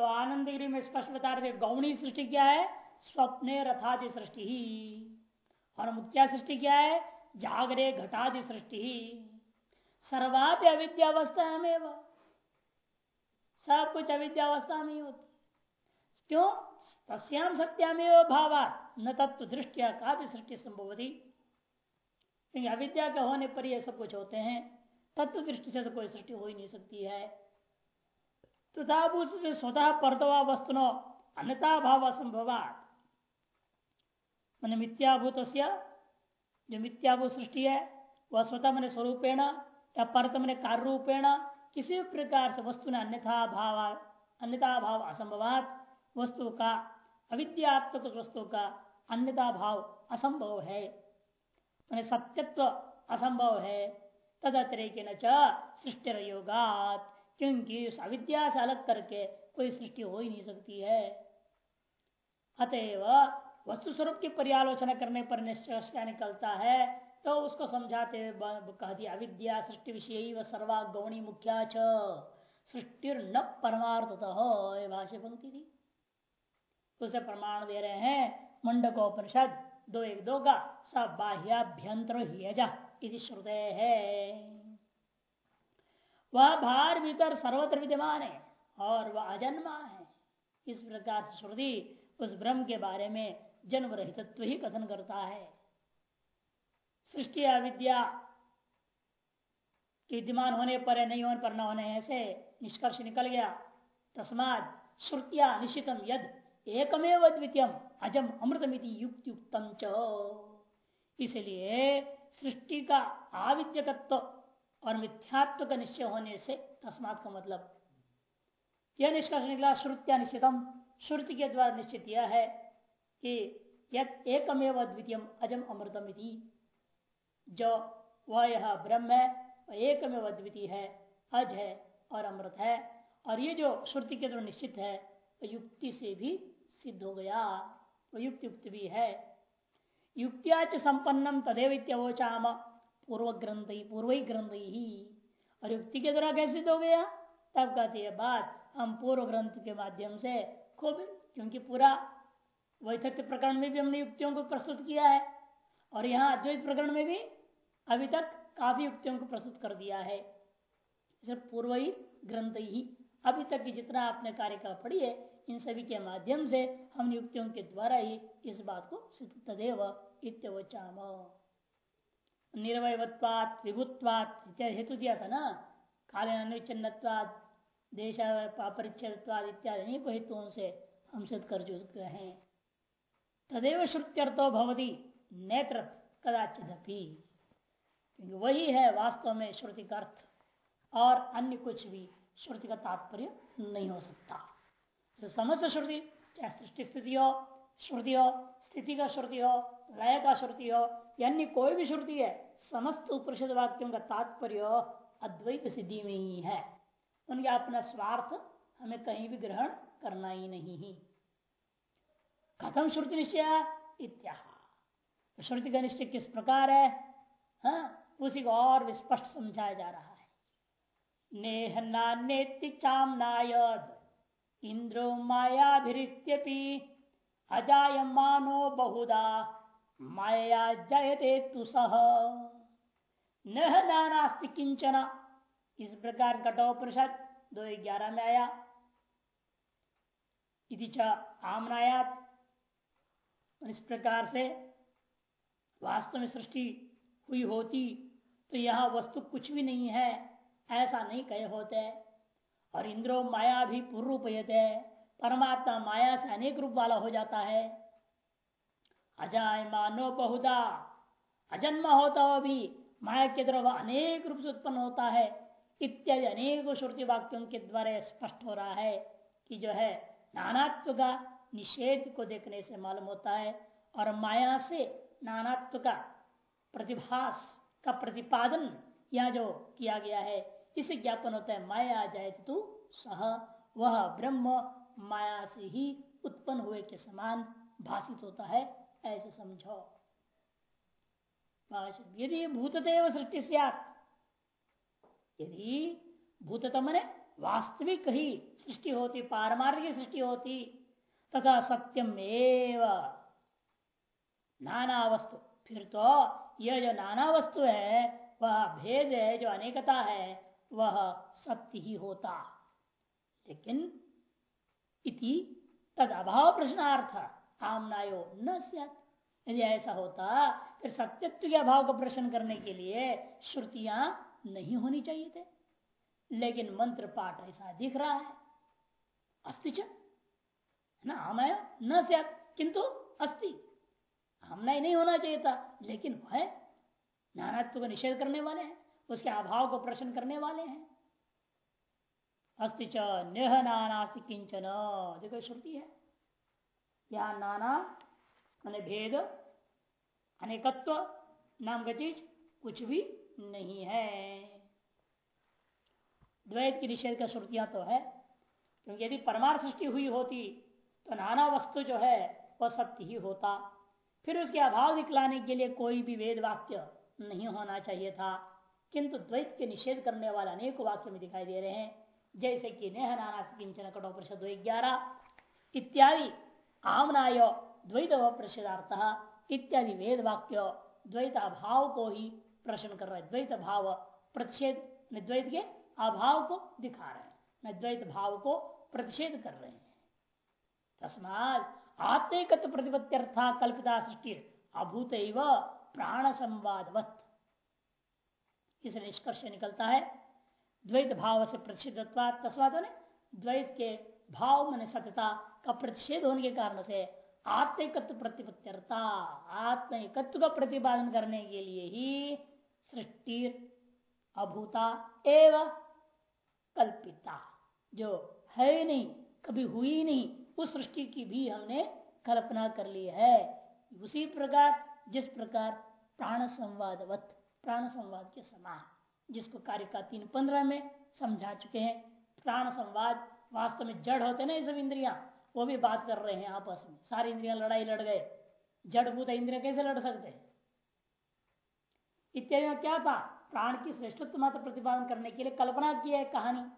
तो आनंद गिरी में स्पष्ट बता रहे थे, गौणी सृष्टि क्या है? स्वप्ने रथादि सृष्टि ही। और मुख्या सृष्टि क्या है? जागरे घटादि सृष्टि ही। सर्वाप्य अविद्यावस्था में सब कुछ अविद्यावस्था में ही होती क्यों? तस्याम सत्यामेव भावा न तत्व दृष्टिया का भी सृष्टि संभवती। अविद्या के होने पर यह सब कुछ होते हैं। तत्व दृष्टि से तो कोई सृष्टि हो ही नहीं सकती है। तथा तो स्वतः परतवा वस्तुनो अन्यता भाव असंभवात मन मिथ्याभूत जो मिथ्याभूत सृष्टि है वह स्वतः मैंने स्वरूपेण, या परत मैंने कार्य रूपेण किसी प्रकार से वस्तु ने अन्यथा भाव अन्यथा भाव असंभवात वस्तु का, अविद्यात्मक वस्तु का अन्यथा भाव असंभव है। मैंने सत्यत्व असंभव है तद अतिरिक्त न सृष्टि योगात क्योंकि उस अविद्या से अलग करके कोई सृष्टि हो ही नहीं सकती है। अतएव वस्तु स्वरूप की पर्यालोचना करने पर निश्चय क्या निकलता है तो उसको समझाते कह दिया, अविद्या सृष्टि विषय व सर्वा गौणी मुख्या सृष्टि न परमार्थ भाष्य पंक्ति थी। उसे प्रमाण दे रहे हैं मुंडकोपनिषद, दो एक दो का सब बाह्याभ्यंतर ही श्रुदय है। वह भार भीतर सर्वत्र विद्यमान है और वह अजन्मा है। इस प्रकार से श्रुति उस ब्रह्म के बारे में जन्म रहितत्व ही कथन करता है। सृष्टि अविद्या विद्यमान होने पर है नहीं होने पर न होने ऐसे निष्कर्ष निकल गया। तस्माद श्रुतिया निश्चितम यद एकमेव द्वितीयम अजम अमृतमिति युक्त युक्तम च। इसलिए सृष्टि का आविद्यकत्व और मिथ्यात्व का निश्चय होने से तस्मात का मतलब। यह निष्कर्ष निकला श्रुत्या निश्चितम। श्रुति के द्वारा निश्चित यह है कि यद एकमेव द्वितीय अजम अमृतम जो वह यह ब्रह्म है, वह एकमेव द्वितीय है, अज है और अमृत है। और ये जो श्रुति के द्वारा निश्चित है, वह युक्ति से भी सिद्ध हो गया। वह युक्त युक्त भी है। युक्तियाच संपन्नम तदेव इत्यवोचाम। पूर्व ग्रंथ ही पूर्व ग्रंथ ही और युक्ति के द्वारा कैसे हो गया? तब कहती है बात हम पूर्व ग्रंथ के माध्यम से खूब, क्योंकि पूरा वैथत्य प्रकरण में भी हमने युक्तियों को प्रस्तुत किया है। और यहाँ अद्वैत प्रकरण में भी अभी तक काफ़ी युक्तियों को प्रस्तुत कर दिया है। पूर्व ही ग्रंथ ही अभी तक की जितना आपने कार्य का पढ़ी है, इन सभी के माध्यम से हम युक्तियों के द्वारा ही इस बात को सिद्ध तदेव इत्यवचाम। निर्वयत्वात विभुत्वात इत्यादि हेतु दिया था ना? काले अनुचिन्नवाद देश अपरिच्छेदत्वाद इत्यादि अनेक हेतुओं से हम सिद्ध कर चुके हैं तदेव श्रुत्यर्थो भवती नेत्र कदाचित वही है वास्तव में श्रुति का अर्थ। और अन्य कुछ भी श्रुति का तात्पर्य नहीं हो सकता। तो समस्त श्रुति, चाहे सृष्टि स्थिति हो श्रुति हो स्थिति का श्रुति हो लय का श्रुति हो यानी कोई भी श्रुति है, समस्त उपनिषद वाक्यों का तात्पर्य अद्वैत सिद्धि में ही है। उनके अपना स्वार्थ हमें कहीं भी ग्रहण करना ही नहीं ही। कथम श्रुति निश्चय इत्या श्रुति का निश्चय किस प्रकार है? हाँ उसी को और स्पष्ट समझाया जा रहा है। नेह नान्य चाम नायद इंद्रो मायाभिरित्यपि अजायमानो बहुधा। माया जयते तु सह। न किंचन इस प्रकार कठोपनिषद दो ग्यारह में आया। इति आमनायात। इस प्रकार से वास्तव में सृष्टि हुई होती तो यह वस्तु कुछ भी नहीं है, ऐसा नहीं कहे होते। और इंद्रो माया भी पूर्व रूप परमात्मा माया से अनेक रूप वाला हो जाता है। अजाय मानो बहुदा अजन्म होता हो भी माया के द्वारा अनेक रूप से उत्पन्न होता है। इत्यादि अनेक श्रुति वाक्यों के द्वारा स्पष्ट हो रहा है कि जो है, नानात्व का निषेध को देखने से मालूम होता है और माया से नानात्व का प्रतिभास का प्रतिपादन यह जो किया गया है, इसे ज्ञापन होता है, माया जाए तो सह, वह ब्रह्म माया से ही उत्पन्न हुए के समान भाषित होता है, ऐसे समझो यदि भूतदेव सृष्टि यदि भूततम ने वास्तविक ही सृष्टि होती, पारमार्थिक सृष्टि होती, तथा सत्यम एव नाना वस्तु, फिर तो यह जो नाना वस्तु है, वह भेद है, जो अनेकता है, वह सत्य ही होता। लेकिन इति तद अभाव प्रश्नार्थ आमनायो न यदि ऐसा होता, फिर सत्यत्व के अभाव का प्रश्न करने के लिए श्रुतियाँ नहीं होनी चाहिए थे। लेकिन मंत्र पाठ ऐसा दिख रहा है। अस्ति ना? आमनाय न सत किंतु अस्ति। हमना ही नहीं होना चाहिए था, लेकिन वह नानात्व को निषेध करने वाले हैं, उसके अभाव को प्रश्न करने वाले हैं। अस्ति च नेह नानास्ति किंचन देखो श्रुति है। यहाँ नाना मान भेद, अनेकत्व, नाम का चीज़ कुछ भी नहीं है। द्वैत की निषेध का श्रुतियाँ तो है, क्योंकि यदि परमार सृष्टि हुई होती तो नाना वस्तु जो है, वह सत्य ही होता। फिर उसके अभाव दिखलाने के लिए कोई भी वेद वाक्य नहीं होना चाहिए था। किंतु द्वैत के निषेध करने वाले अनेक वाक्य में दिखाई दे रहे हैं। जैसे कि नेह नाना किंचन कटोपरिषद ग्यारह इत्यादि आमनाय द्वैत प्रसिद्धार्थ इत्यादि वेद वाक्य द्वैत अभाव को ही प्रश्न कर रहे द्वैत भाव प्रतिषेध द्वैत के अभाव को दिखा रहे हैं। द्वैत भाव को प्रतिषेध कर रहे हैं। तस्मात आत्मिकत्व प्रतिपत्त्यर्था कल्पिता सृष्टि अभूत प्राण संवादवत इस निष्कर्ष निकलता है। द्वैत भाव से प्रतिषेध तस्वाद द्वैत के भाव मन सत्यता का प्रतिषेध होने के कारण से आत्मिकत्व प्रतिपत्त्यर्था आत्मिकत्व का प्रतिपादन करने के लिए ही सृष्टि अभूता एवं कल्पिता। जो है नहीं, कभी हुई नहीं, उस सृष्टि की भी हमने कल्पना कर ली है। उसी प्रकार, जिस प्रकार प्राण संवादवत प्राण संवाद के समान। जिसको कार्य का तीन पंद्रह में समझा चुके हैं। प्राण संवाद वास्तव में जड़ होते ना ये सब इंद्रिया, वो भी बात कर रहे हैं आपस में। सारी इंद्रिया लड़ाई लड़ गए। जड़ जड़भूत इंद्रिया कैसे लड़ सकते हैं? इत्यादि क्या था? प्राण की श्रेष्ठत्व मात्र प्रतिपादन करने के लिए कल्पना की है कहानी,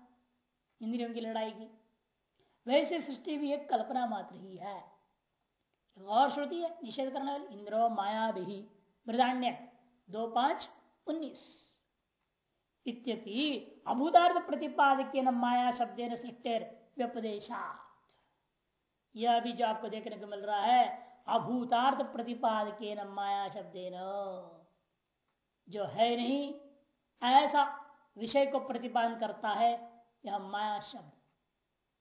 इंद्रियों की लड़ाई की। वैसे सृष्टि भी एक कल्पना मात्र ही है। और श्रुति है, निषेध करने वाली, इंद्रो माया भी दो पाँच, उन्नीस। इत्यति अभूतार्थ प्रतिपादक न माया शब्द सृष्टेर व्यपदेशात। यह भी जो आपको देखने को मिल रहा है अभूतार्थ प्रतिपादक न माया शब्द जो है नहीं, ऐसा विषय को प्रतिपादन करता है, यह माया शब्द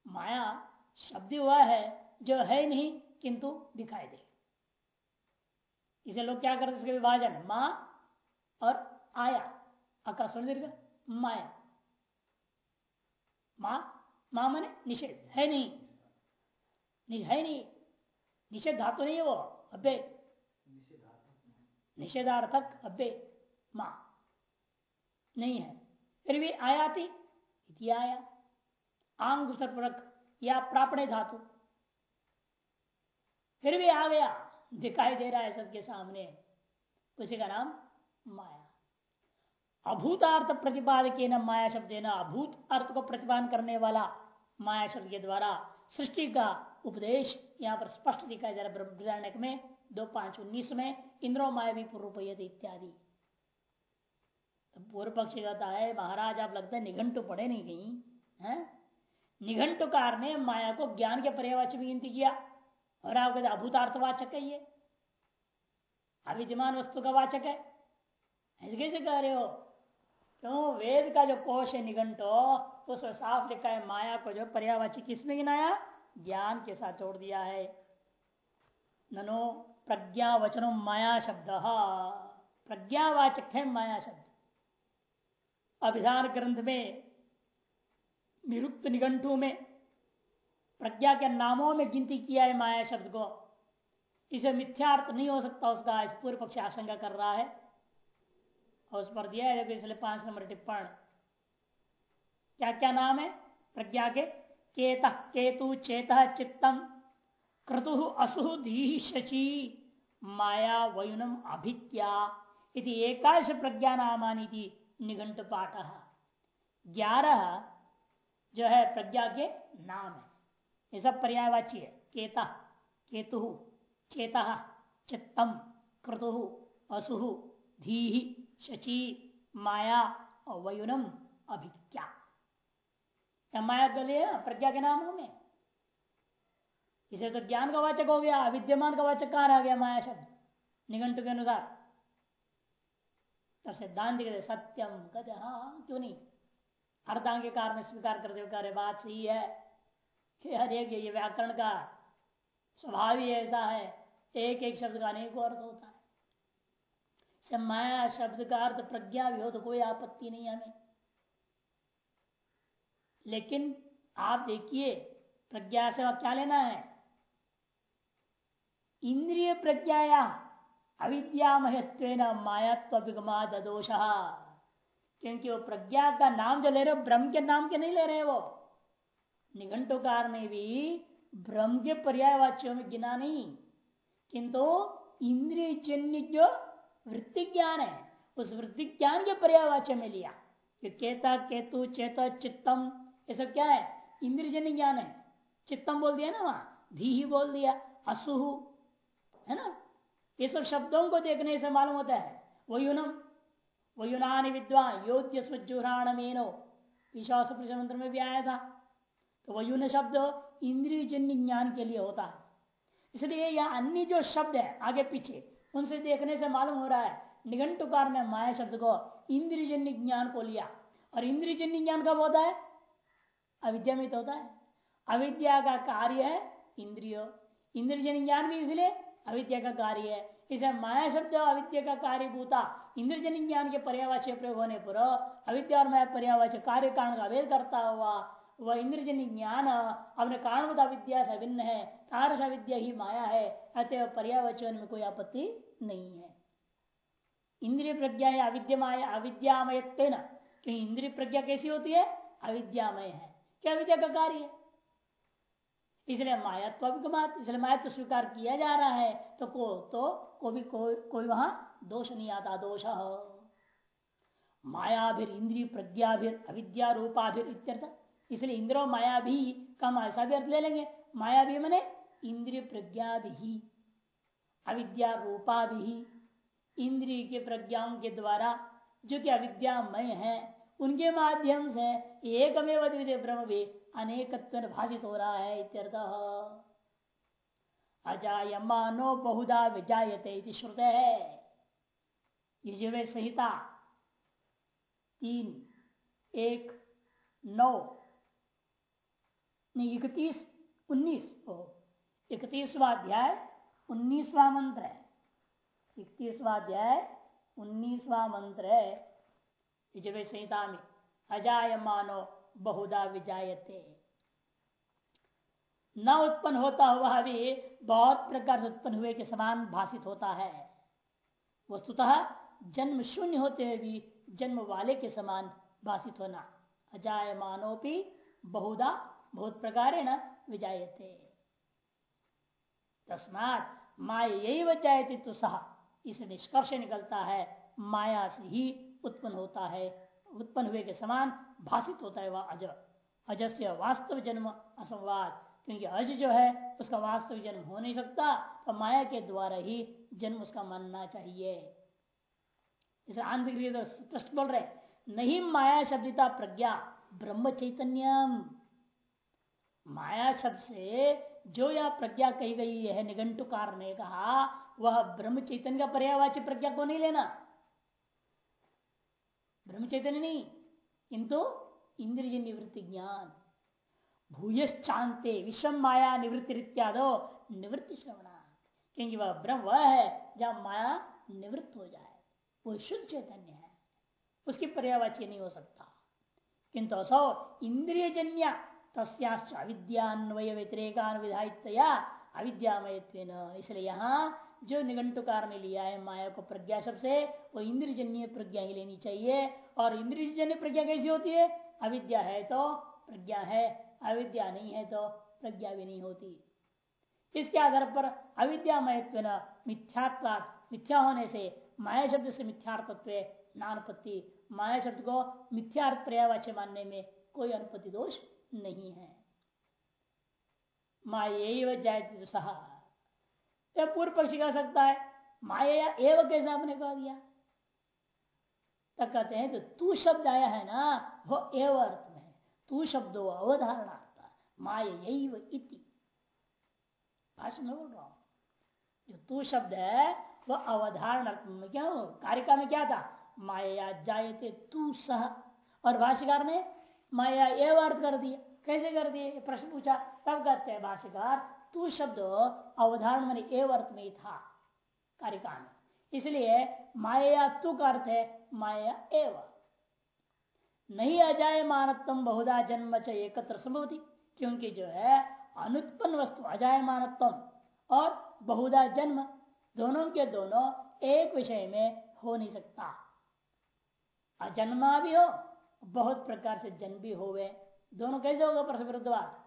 माया शब्द वह है, जो है नहीं, किंतु दिखाई दे। इसे लोग क्या करते इसके विभाजन, माँ और आया। आकाश दीर्घ माया। माँ माँ मने निषेध। है नहीं। है नहीं। निषेध धातु नहीं है वो अभ्य निषेधार्थक अभ्य माँ। नहीं है। फिर भी आया आयाति आया। आंग सर्परक, या प्रापणे धातु। फिर भी आ गया। दिखाई दे रहा है सबके सामने। उसी का नाम माया। अभूतार्थ प्रतिपादक न माया शब्द न अभूत अर्थ को प्रतिपादन करने वाला माया शब्द के द्वारा सृष्टि का उपदेश यहाँ पर स्पष्ट दिखाई दे रहा है। में, दो पाँच उन्नीस में, इंद्रो माया भी पूर्व इत्यादि। पूर्व पक्ष कहता है, महाराज, आप लगता है निघंट पढ़े नहीं कहीं, है? निघंटुकार ने माया को ज्ञान के पर्यावाची में गिनती किया। और आप कहते अभूतार्थवाचक है ये। अविद्यमान वस्तु का वाचक है। ऐसे कैसे कह रहे हो? क्यों वेद का जो कोश है निघंटो उसमें साफ़ लिखा है, माया को जो पर्यावाची किसमें गिनाया? ज्ञान के साथ जोड़ दिया है। ननो प्रज्ञा वचनो माया शब्द प्रज्ञावाचक है माया शब्द। अभिधान ग्रंथ में, निरुक्त निगंठों में, प्रज्ञा के नामों में गिनती किया है माया शब्द को। इसे मिथ्यार्थ नहीं हो सकता उसका, इस पूर्व पक्ष आशंका कर रहा है। उस पर दिया है इसलिए पाँच नंबर टिप्पण। क्या क्या नाम है? प्रज्ञा के? केत, केतु, चेत, चित्तम, क्रतु, असु, धी, शची, माया, वयुनम अभित्या इति एकाश प्रज्ञा नामानी निघंट पाठ ग्यारह जो है प्रज्ञा के नाम है। ये सब पर्यायवाची है। केता, केतु, चेता, चित्तम, क्रतु, असु, धी शची माया और वयुनम अभिज्ञा। क्या माया दलीय प्रज्ञा के नाम होंगे इसे तो ज्ञान का वाचक हो गया विद्यमान का वाचक कहाँ आ गया माया शब्द? निघंटु के अनुसार। तब सिद्धांत कहते सत्यम कहते हाँ, क्यों नहीं? अर्धांग के कारण स्वीकार करते हुए बात सही है। कि ये व्याकरण का स्वभाव ही ऐसा है एक एक शब्द का अनेक अर्थ होता है। माया शब्द का अर्थ प्रज्ञा भी हो तो कोई आपत्ति नहीं हमें। लेकिन आप देखिए, प्रज्ञा से आप क्या लेना है? इंद्रिय प्रज्ञाया अविद्यामयत्व मायात्व विगमाद दोष क्योंकि वो प्रज्ञा का नाम जो ले रहे हो, ब्रह्म के नाम के नहीं ले रहे वो। निघंटोकार ने भी ब्रह्म के पर्याय वाच्यों में गिना नहीं। किंतु इंद्रिय जन्य जो वृत्ति ज्ञान है। उस वृत्ति ज्ञान के पर्यावाच्य में लिया। कि केता, केतु, चेत, चित्तम, ये सब क्या है? इंद्रजन्य ज्ञान है। चित्तम बोल दिया ना वहाँ? धी ही बोल दिया, असुहु, है ना? ये सब शब्दों को देखने से मालूम होता है। वयुनम, वयुनान विद्वान, योद्य स्वजुराण मेनो विश्वास मंत्र में भी आया था। तो वह वयुन शब्द इंद्रिय जन्य ज्ञान के लिए होता है। इसलिए यह अन्य जो शब्द है, आगे पीछे उनसे देखने से मालूम हो रहा है, निघंटुकार ने माया शब्द को इंद्रियजन्य ज्ञान को लिया। और इंद्रियजन्य ज्ञान कब होता है? अविद्या में तो होता है। अविद्या का कार्य है इंद्रियो। इंद्रजन ज्ञान भी इसलिए अविद्या का कार्य है। इसे माया शब्द अविद्या का कार्य भूता इंद्रजन ज्ञान के पर्यावाच्य प्रयोग होने पर अविद्या और माया पर्यावाच्य कार्य कारण का अवेद करता हुआ वह इंद्रजन ज्ञान अपने कारणभूत अविद्या से भिन्न है, तारस अविद्या ही माया है अतः पर्यावचन में कोई आपत्ति नहीं है। इंद्रिय प्रज्ञा या अविद्यमाय अविद्यामय क्योंकि इंद्रिय प्रज्ञा कैसी होती है? अविद्यामय है। क्या विद्या का कार्य है? इसलिए मायात्व अभिगमात इसलिए मायात्व स्वीकार किया जा रहा है तो को तो को भी कोई कोई वहाँ दोष नहीं आता, दोष माया भी इंद्रिय प्रज्ञा भी अविद्या रूपा भी इत्यर्थ। इसलिए इंद्र माया भी कम ऐसा भी अर्थ ले लेंगे। माया भी मैंने इंद्रिय प्रज्ञा भी अविद्या रूपा भी इंद्रिय के प्रज्ञाओं के द्वारा जो कि अविद्यामय है, उनके माध्यम से एकमेव द्वितीय ब्रह्म भी अनेकत्व भाषित हो रहा है इत्यर्थ। अजायमानो बहुधा विजायते श्रुत है। संहिता तीन, एक, नौ इकतीस, उन्नीस इकतीसवा अध्याय, उन्नीसवा मंत्र है। इकतीसवा अध्याय, उन्नीसवा मंत्र है। यजुर्वेद संहिता में अजाय मानो बहुधा विजायते। न उत्पन्न होता हुआ भी बहुत प्रकार से उत्पन्न हुए के समान भाषित होता है। वस्तुतः जन्म शून्य होते हुए भी जन्म वाले के समान भाषित होना अजाय मानोपी बहुधा बहुत प्रकार न, विजायते। तस्मात माया यही वजायते तो सह इस निष्कर्ष निकलता है, माया से ही उत्पन्न होता है, उत्पन्न हुए के समान भाषित होता है वह अज अज से वास्तव जन्म असंवाद, क्योंकि अज जो है, उसका वास्तविक जन्म हो नहीं सकता तो माया के द्वारा ही जन्म उसका मानना चाहिए। इसे आंतरिक स्पष्ट बोल रहे नहीं माया शब्दिता प्रज्ञा, ब्रह्म चैतन्यम। माया शब्द से जो यह प्रज्ञा कही गई है निगंटुकार ने कहा, वह ब्रह्म चैतन्य का पर्यावाच्य प्रज्ञा को नहीं लेना। ब्रह्म चैतन्य नहीं, किंतु इंद्रिय निवृत्ति ज्ञान। भूयश्चांते विषम माया निवृत्ति इत्यादो निवृत्ति श्रवणा क्योंकि वह ब्रह्म वह है, जहाँ माया निवृत्त हो जाए। वो शुद्ध चैतन्य है। उसकी पर्यावाची नहीं हो सकता। किंतु असो इंद्रिय जन्य तस्याश्च अविद्यान्वय व्यतिरेकान विधायितया अविद्यामय इसलिए यहाँ जो निगंटुकार ने लिया है माया को प्रज्ञा शब्द से वो इंद्रजन्य प्रज्ञा ही लेनी चाहिए। और इंद्रजन्य प्रज्ञा कैसी होती है? अविद्या है तो प्रज्ञा है, अविद्या नहीं है तो प्रज्ञा भी नहीं होती। इसके आधार पर अविद्यामयत्व मिथ्यात्व मिथ्या होने से माया शब्द से मिथ्यात्व नानुपत्ति माया शब्द को मिथ्यार्थ पर्यावाच्य मानने में कोई अनुपति दोष नहीं है। माया जायते सहा पूर्व पक्षी कह सकता है, माया एवं कैसे आपने कह दिया? तब कहते हैं तो तू शब्द आया है ना, वो एव अर्थ में है। तू शब्द अवधारणा माया इति। भाषण में बोल रहा हूँ। जो तू शब्द है वह अवधारण क्या कारिका में क्या था? माया जायते, तू सह। और भाष्यकार ने माया एव अर्थ कर दिया कैसे कर दिए? प्रश्न पूछा। तब कहते हैं, भाष्यकार, तू शब्द अवधारण मैंने एव अर्थ में था कारिका में इसलिए माया तु का अर्थ है, माया एव नहीं अजाय मानत्म बहुधा जन्म च एकत्र संभवती, क्योंकि जो है, अनुत्पन्न वस्तु अजाय मानत्म और बहुधा जन्म, दोनों के दोनों एक विषय में हो नहीं सकता। अजन्मा भी हो, बहुत प्रकार से जन्म भी हो गए दोनों कैसे होगा परस विरुद्धवाद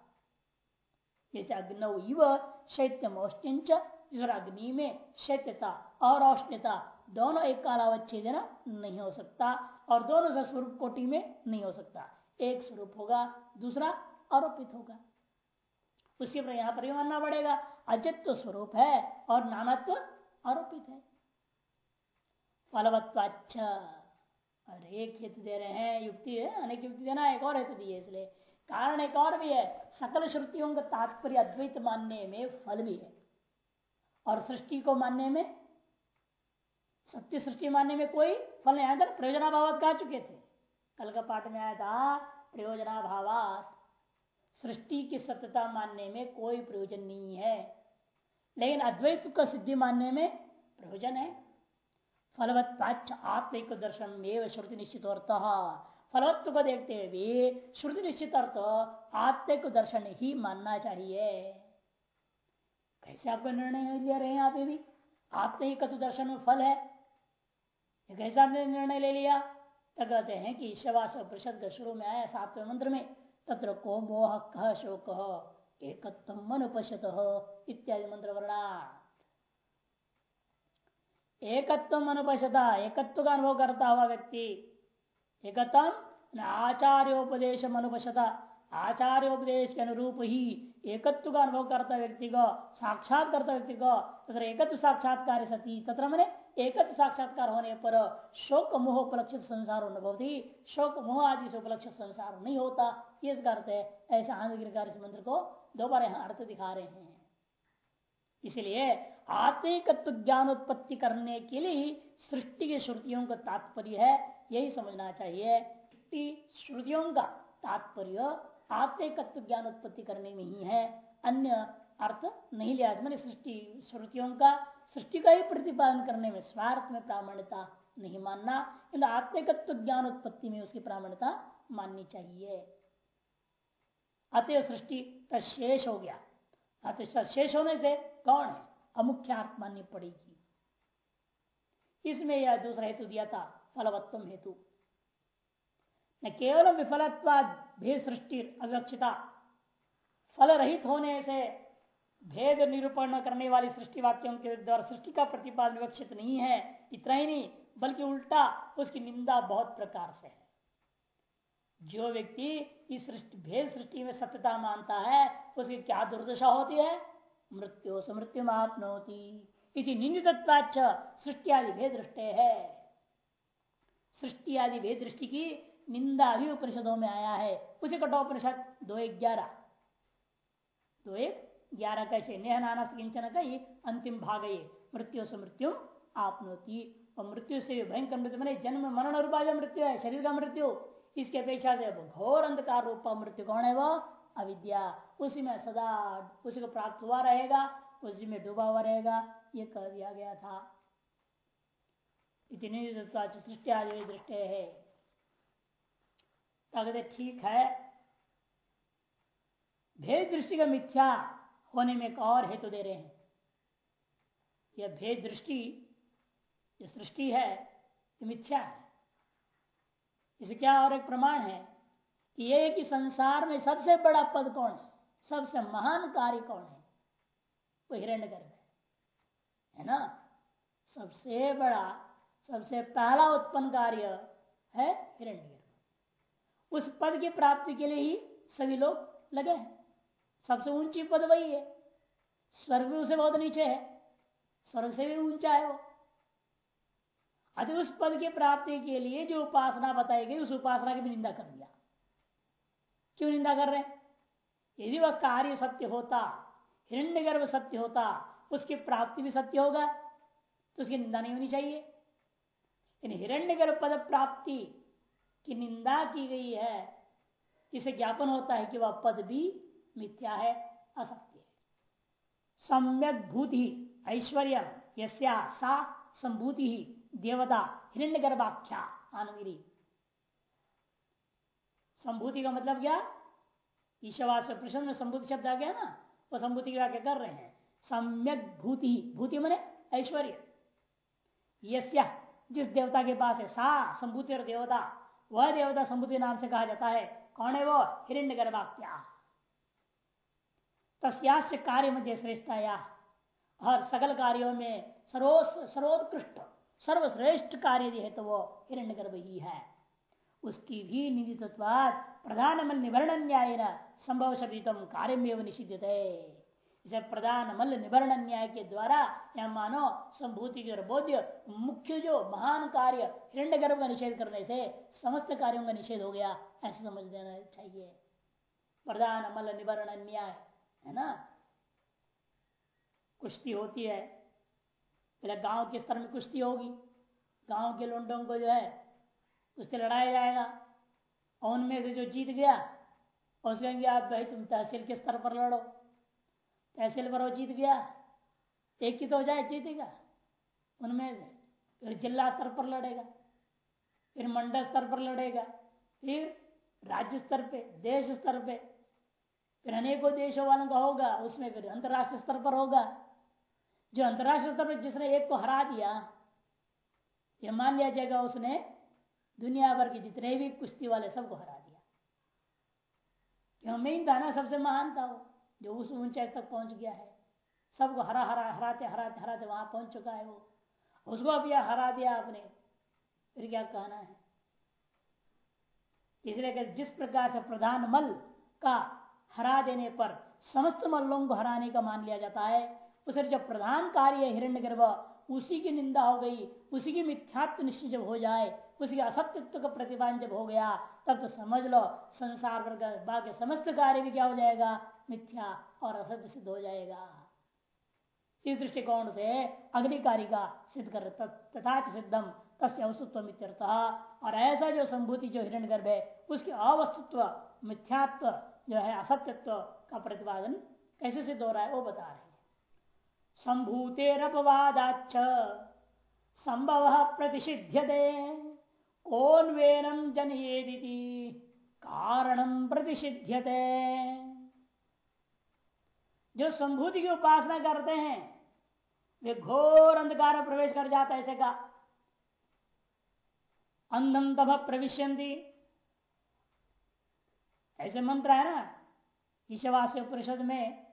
जैसे अग्नौ इव शैत्यमोष्टिंच अग्नि में शैत्यता और औष्ण्यता दोनों एक कालावच्छेद नहीं हो सकता और दोनों से स्वरूप कोटि में नहीं हो सकता। एक स्वरूप होगा, दूसरा आरोपित होगा। उसी पर यहाँ पर मानना पड़ेगा, अजत्व स्वरूप है और नानात्व आरोपित है। फलवत्वाच्छ। और एक हेतु दे रहे हैं, युक्ति है, अनेक युक्ति देना एक और हेतु दिए इसलिए। कारण एक और भी है, सकल श्रुतियों का तात्पर्य अद्वैत मानने में फल भी है। और सृष्टि को मानने में, सत्य सृष्टि मानने में कोई फल नहीं। आया था प्रयोजनाभाव कह चुके थे। कल का पाठ में आया था, प्रयोजनाभावात। सृष्टि की सत्यता मानने में कोई प्रयोजन नहीं है। लेकिन अद्वैत का सिद्धि मानने में प्रयोजन है। फलवत्ताच आत्मिक दर्शन श्रुति निश्चित अर्थ फलवत्व को देखते हुए भी श्रुति निश्चित अर्थ आत्मिक दर्शन ही मानना चाहिए कैसे आपको निर्णय ले रहे हैं आप भी? आत्मिक दर्शन में फल है। कैसे आपने निर्णय ले लिया? तो कहते हैं कि ईश्वास परिषद शुरू में आया सातवें मंत्र में, तत्र को मोह कह शोक एकत्व मनुपशत इत्यादि मंत्र वर्णा एकत्व अनुपशता एकत्व का अनुभव करता हुआ व्यक्ति एकत्म आचार्योपदेश अनुपशता आचार्योपदेश के अनुरूप ही एकत्व का अनुभव करता व्यक्ति को साक्षात करता व्यक्ति को तथा एकत्व साक्षात्कार सती तथा मैंने एक साक्षात्कार होने पर शोक मोह उपलक्षित संसार अनुभवती शोक मोह आदि से उपलक्षित संसार नहीं होता इसका अर्थ है ऐसा आनंद मंत्र को दोबारा अर्थ दिखा रहे हैं इसलिए आत्मिकत्व ज्ञान उत्पत्ति करने के लिए सृष्टि की श्रुतियों का तात्पर्य है, यही समझना चाहिए कि श्रुतियों का तात्पर्य आत्मिकत्व ज्ञान उत्पत्ति करने में ही है, अन्य अर्थ नहीं लिया मैंने सृष्टि, श्रुतियों का, सृष्टि का ही प्रतिपादन करने में स्वार्थ में प्रामाण्यता नहीं मानना, किंतु आत्मिकत्व ज्ञान उत्पत्ति में उसकी प्रामाण्यता माननी चाहिए। अतः सृष्टि का शेष हो गया। अतः शेष होने से कौन है? अमुख्यार्थ माननी पड़ेगी इसमें यह दूसरा हेतु दिया था, फलवत्तम हेतु। न केवल विफलत्वाद भेद सृष्टि अविवक्षिता फल रहित होने से भेद निरूपण करने वाली सृष्टि वाक्यों के द्वारा सृष्टि का प्रतिपादन विवक्षित नहीं है, इतना ही नहीं, बल्कि उल्टा, उसकी निंदा बहुत प्रकार से है। जो व्यक्ति इस सृष्टि, भेद सृष्टि में सत्यता मानता है, उसकी क्या दुर्दशा होती है? मृत्यु समृत्यु होती इति निंदित सृष्टि आदि भेद दृष्टि है। सृष्टि आदि भेद दृष्टि की निंदा भी उपनिषदों में आया है। उसी कठोपनिषद दो एक ग्यारह। दो एक ग्यारह कैसे? नेह नाना किंचन का ही अंतिम भाग ये। मृत्यु से मृत्यु आपनोती। और मृत्यु से भयंकर मृत्यु मैंने जन्म मरण रूपा जो मृत्यु है, शरीर का मृत्यु। इसके अपेक्षा से घोर अंधकार रूप मृत्यु कौन है वो? अविद्या, उसी में सदा, उसी को प्राप्त हुआ रहेगा, उसी में डूबा हुआ रहेगा, ये कह दिया गया था। इतनी सृष्टि आदि दृष्टि है। ठीक है। भेद दृष्टि का मिथ्या होने में एक और हेतु दे रहे हैं। यह भेद दृष्टि सृष्टि है मिथ्या है। इसे क्या और एक प्रमाण है? कि ये कि संसार में सबसे बड़ा पद कौन है? सबसे महान कार्य कौन है? वो हिरण्य गर्भ है। है ना? सबसे बड़ा, सबसे पहला उत्पन्न कार्य है हिरण्य उस पद की प्राप्ति के लिए ही सभी लोग लगे हैं। सबसे ऊँची पद वही है। स्वर्ग भी उसे बहुत नीचे है। स्वर्ग से भी ऊँचा है वो। अति उस पद की प्राप्ति के लिए जो उपासना बताई गई, उस उपासना की भी निंदा कर दिया क्यों निंदा कर रहे यदि वह कार्य सत्य होता हिरण्य गर्भ सत्य होता, उसकी प्राप्ति भी सत्य होगा तो उसकी निंदा नहीं होनी चाहिए। हिरण्य गर्भ पद प्राप्ति की निंदा की गई है इसे ज्ञापन होता है कि वह पद भी मिथ्या है, असत्य है। सम्यक भूति, ऐश्वर्य, यस्या, सा, संभूति ही देवता हिरण्य गर्भाख्या आनगिरी संभूति का मतलब क्या? ईशवास प्रसन्न संभूति शब्द आ गया ना? वो संभूति की व्याख्या कर रहे हैं। सम्यक भूति। भूति मने ऐश्वर्य। जिस देवता के पास है, सा संभूति और देवता, वह देवता संभूति नाम से कहा जाता है। कौन है वो? हिरण्य गर्भाख्या तस्यास्य कार्य मध्य श्रेष्ठता और सकल कार्यों में सर्वोत्कृष्ट सर्वश्रेष्ठ कार्य है तो वो हिरण्य गर्भ ही है। उसकी भी निधित्वाद प्रधान मल निवर्ण न्याय न संभव शब्दम कार्य में निषिद्ध इसे प्रधान मल निवर्ण न्याय के द्वारा या मानो संभूति के बोध्य मुख्य जो महान कार्य हिरण्य गर्भ का निषेध करने से समस्त कार्यों का निषेध हो गया, ऐसे समझ देना चाहिए। प्रधान मल निवर्ण न्याय है ना? कुश्ती होती है, पहले गाँव के स्तर में कुश्ती होगी, गाँव के लोंडों को जो है उससे लड़ाया जाएगा। और उनमें से जो जीत गया उस कहेंगे, आप भाई, तुम तहसील के स्तर पर लड़ो। तहसील पर वो जीत गया, एक ही तो हो जाए जीतेगा उनमें से। फिर जिला स्तर पर लड़ेगा, फिर मंडल स्तर पर लड़ेगा, फिर राज्य स्तर पे, देश स्तर पे, फिर अनेकों देशों वालों का होगा, उसमें फिर अंतर्राष्ट्रीय स्तर पर होगा। जो अंतर्राष्ट्रीय स्तर पर जिसने एक को हरा दिया यह मान लिया जाएगा उसने दुनिया भर के जितने भी कुश्ती वाले सबको हरा दिया। क्यों मेन था ना सबसे महान था वो, जो उस ऊंचाई तक पहुँच गया है। सबको हरा हरा हराते हराते हराते वहाँ पहुँच चुका है वो। उसको अब यह हरा दिया आपने, फिर क्या कहना है? इसलिए जिस प्रकार से प्रधान मल का हरा देने पर समस्त मल्लों को हराने का मान लिया जाता है, उसे जो प्रधान कार्य हिरण्य गर्भ उसी की निंदा हो गई, उसी की मिथ्यात्व निश्चित जब हो जाए उसी के असत्यत्व का प्रतिपादन जब हो गया, तब तो समझ लो, संसार वर्ग बाकी समस्त कार्य भी क्या हो जाएगा? मिथ्या और असत्य सिद्ध हो जाएगा। इस दृष्टिकोण से अग्निकारी का सिद्ध कर तथा सिद्धम, तस्य अवस्तुत्व और ऐसा जो संभूति, जो हिरण गर्भ है, उसके अवस्तुत्व मिथ्यात्व जो है, असत्यत्व का प्रतिपादन कैसे सिद्ध हो रहा है, वो बता रहे हैं। संभूतेरपवादाच संभव प्रतिषिध्यते कोन्वेनम जनयेदिति कारणम प्रतिषिध्यते। जो संभूति की उपासना करते हैं, वे घोर अंधकार में प्रवेश कर जाता है, ऐसे का। अंधम तभ प्रविश्यंती ऐसे मंत्र है ना, ईशवास्य परिषद में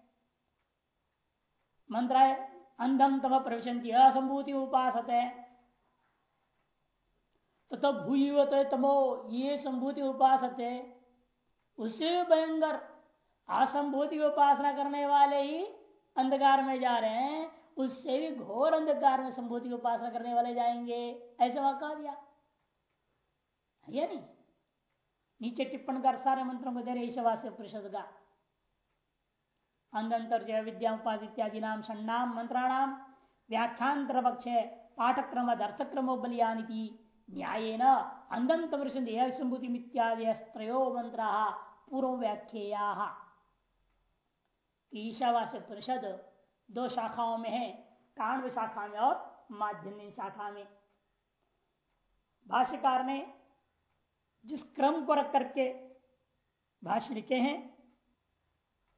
मंत्र है अंधम तब प्रविशंति असंभूति उपास है तो तब तो तमो, ये संभूति उपास उससे भयंकर, असंभूति की उपासना करने वाले ही अंधकार में जा रहे हैं, उससे भी घोर अंधकार में संभूति की उपासना करने वाले जाएँगे, ऐसे वहाँ कहा दिया। है नहीं? नीचे टिप्पण कर सारे मंत्रों को दे रहे ईशवास्य परिषद का। अंधंतर जय विद्या उपास इत्यादि नाम षण्णाम मंत्राणाम व्याख्यांतर पक्ष पाठक्रम अर्थक्रम बलियानी न्याय न अंधंत संभूति मित्यादि मंत्र पूर्व व्याख्या परिषद दो शाखाओं में है। कांड शाखा में और माध्यम शाखा में। भाष्यकार ने जिस क्रम को रख करके भाष्य लिखे हैं,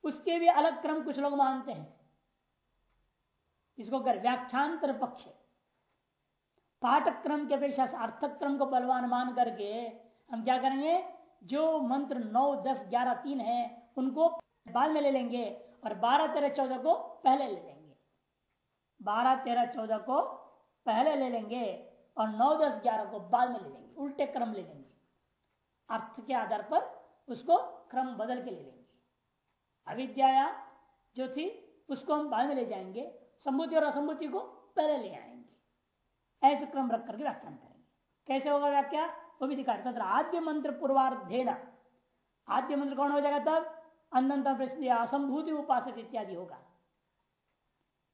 उसके भी अलग क्रम कुछ लोग मानते हैं। इसको कर व्याख्यांतर पक्ष। पाठक क्रम की अपेक्षा से अर्थक को बलवान मान करके हम क्या करेंगे? जो मंत्र नौ, दस, ग्यारह, तीन है, उनको बाद में ले लेंगे और बारह, तेरह, चौदह को पहले ले लेंगे। बारह, तेरह, चौदह को पहले ले लेंगे और नौ, दस, ग्यारह को बाद में ले लेंगे, उल्टे क्रम ले लेंगे। अर्थ के आधार पर उसको क्रम बदल के ले लेंगे। अविद्या जो थी, उसको हम बाद में ले जाएँगे, संबुद्धि और असंबुद्धि को पहले ले आएँगे। ऐसे क्रम रख करके व्याख्यान करेंगे। कैसे होगा व्याख्या? वो भी दिखा तथा आद्य मंत्र पूर्वार्धेन। आद्य मंत्र कौन हो जाएगा तब? अनंत असंभूति उपासक इत्यादि होगा।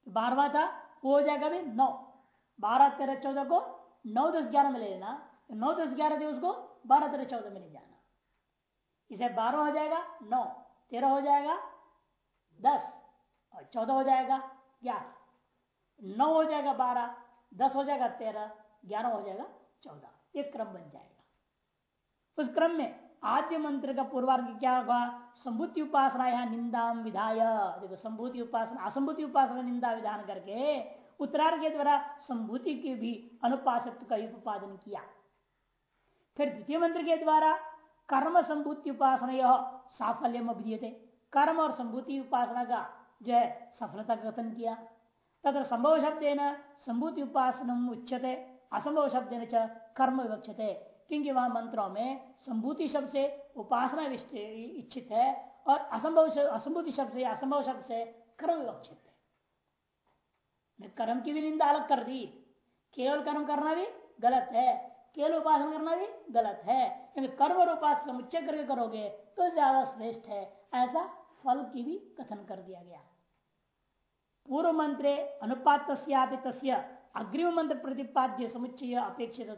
बारवा था, वो हो जाएगा भी नौ। बारह, तेरह, चौदह को नौ, दस, ग्यारह में ले लेना। तो नौ, दस, ग्यारह दिवस को बारह, तेरह, चौदह में ले जाना। इसे बारह हो जाएगा नौ, तेरह हो जाएगा दस और चौदह हो जाएगा ग्यारह। नौ हो जाएगा बारह दस हो जाएगा, तेरह, ग्यारह हो जाएगा, चौदह। एक क्रम बन जाएगा। उस क्रम में आद्य मंत्र का पूर्वार्ग क्या होगा? संभूति उपासना यहाँ निंदा विधाय। देखो, संभूति उपासना, असंभूति उपासना, निंदा, विधान करके उत्तरार्ध के द्वारा संभूति के भी अनुपासत्व का उपादन किया। फिर द्वितीय मंत्र के द्वारा कर्म संभूति उपासना यह साफल्य कर्म और संभूति उपासना का जो है सफलता का कथन किया। तथा संभव शब्द संभूति उपासना उच्चते असंभव शब्द कर्म विवक्षते क्योंकि वह मंत्रों में संभूति शब्द से उपासना इच्छित है और असंभव असंभूति शब्द से असंभव शब्द से कर्म विवक्षित है कर्म की भी निंदा अलग कर दी। केवल कर्म करना भी गलत है, केवल उपासना करना भी गलत है। क्योंकि कर्म और उपास समुच्चय करके करोगे तो ज़्यादा श्रेष्ठ है। ऐसा फल की भी कथन कर दिया गया। पूर्व मंत्रे अनुपात अग्रिम मंत्र प्रतिपाद्य समुच्चय अपेक्षित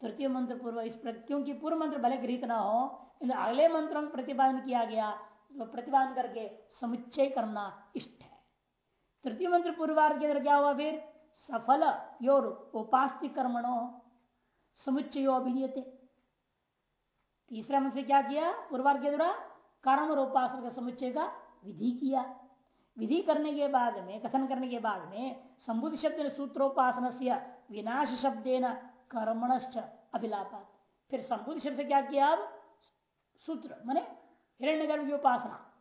तृतीय मंत्र पूर्व इस क्योंकि पूर्व मंत्र भले गृहित ना हो इन अगले मंत्रों में प्रतिपादन किया गया तो प्रतिपादन करके समुच्चय करना इष्ट है। तृतीय मंत्र पूर्वार्ध के अंदर क्या हुआ फिर? सफल योर उपास्ति कर्मणो समुच्चय अभिनियते। तीसरा मंत्र क्या किया? पूर्वार्ध के द्वारा कर्म और उपासना का समुच्चय का विधि किया। विधि करने के बाद में, कथन करने के बाद में संबुद्ध शब्द सूत्रोपासना से विनाश शब्द कर्मणश्च अभिलापा फिर संबुद्ध शब्द से क्या किया अब? सूत्र, माने हिरण्य गर्भ की उपासना।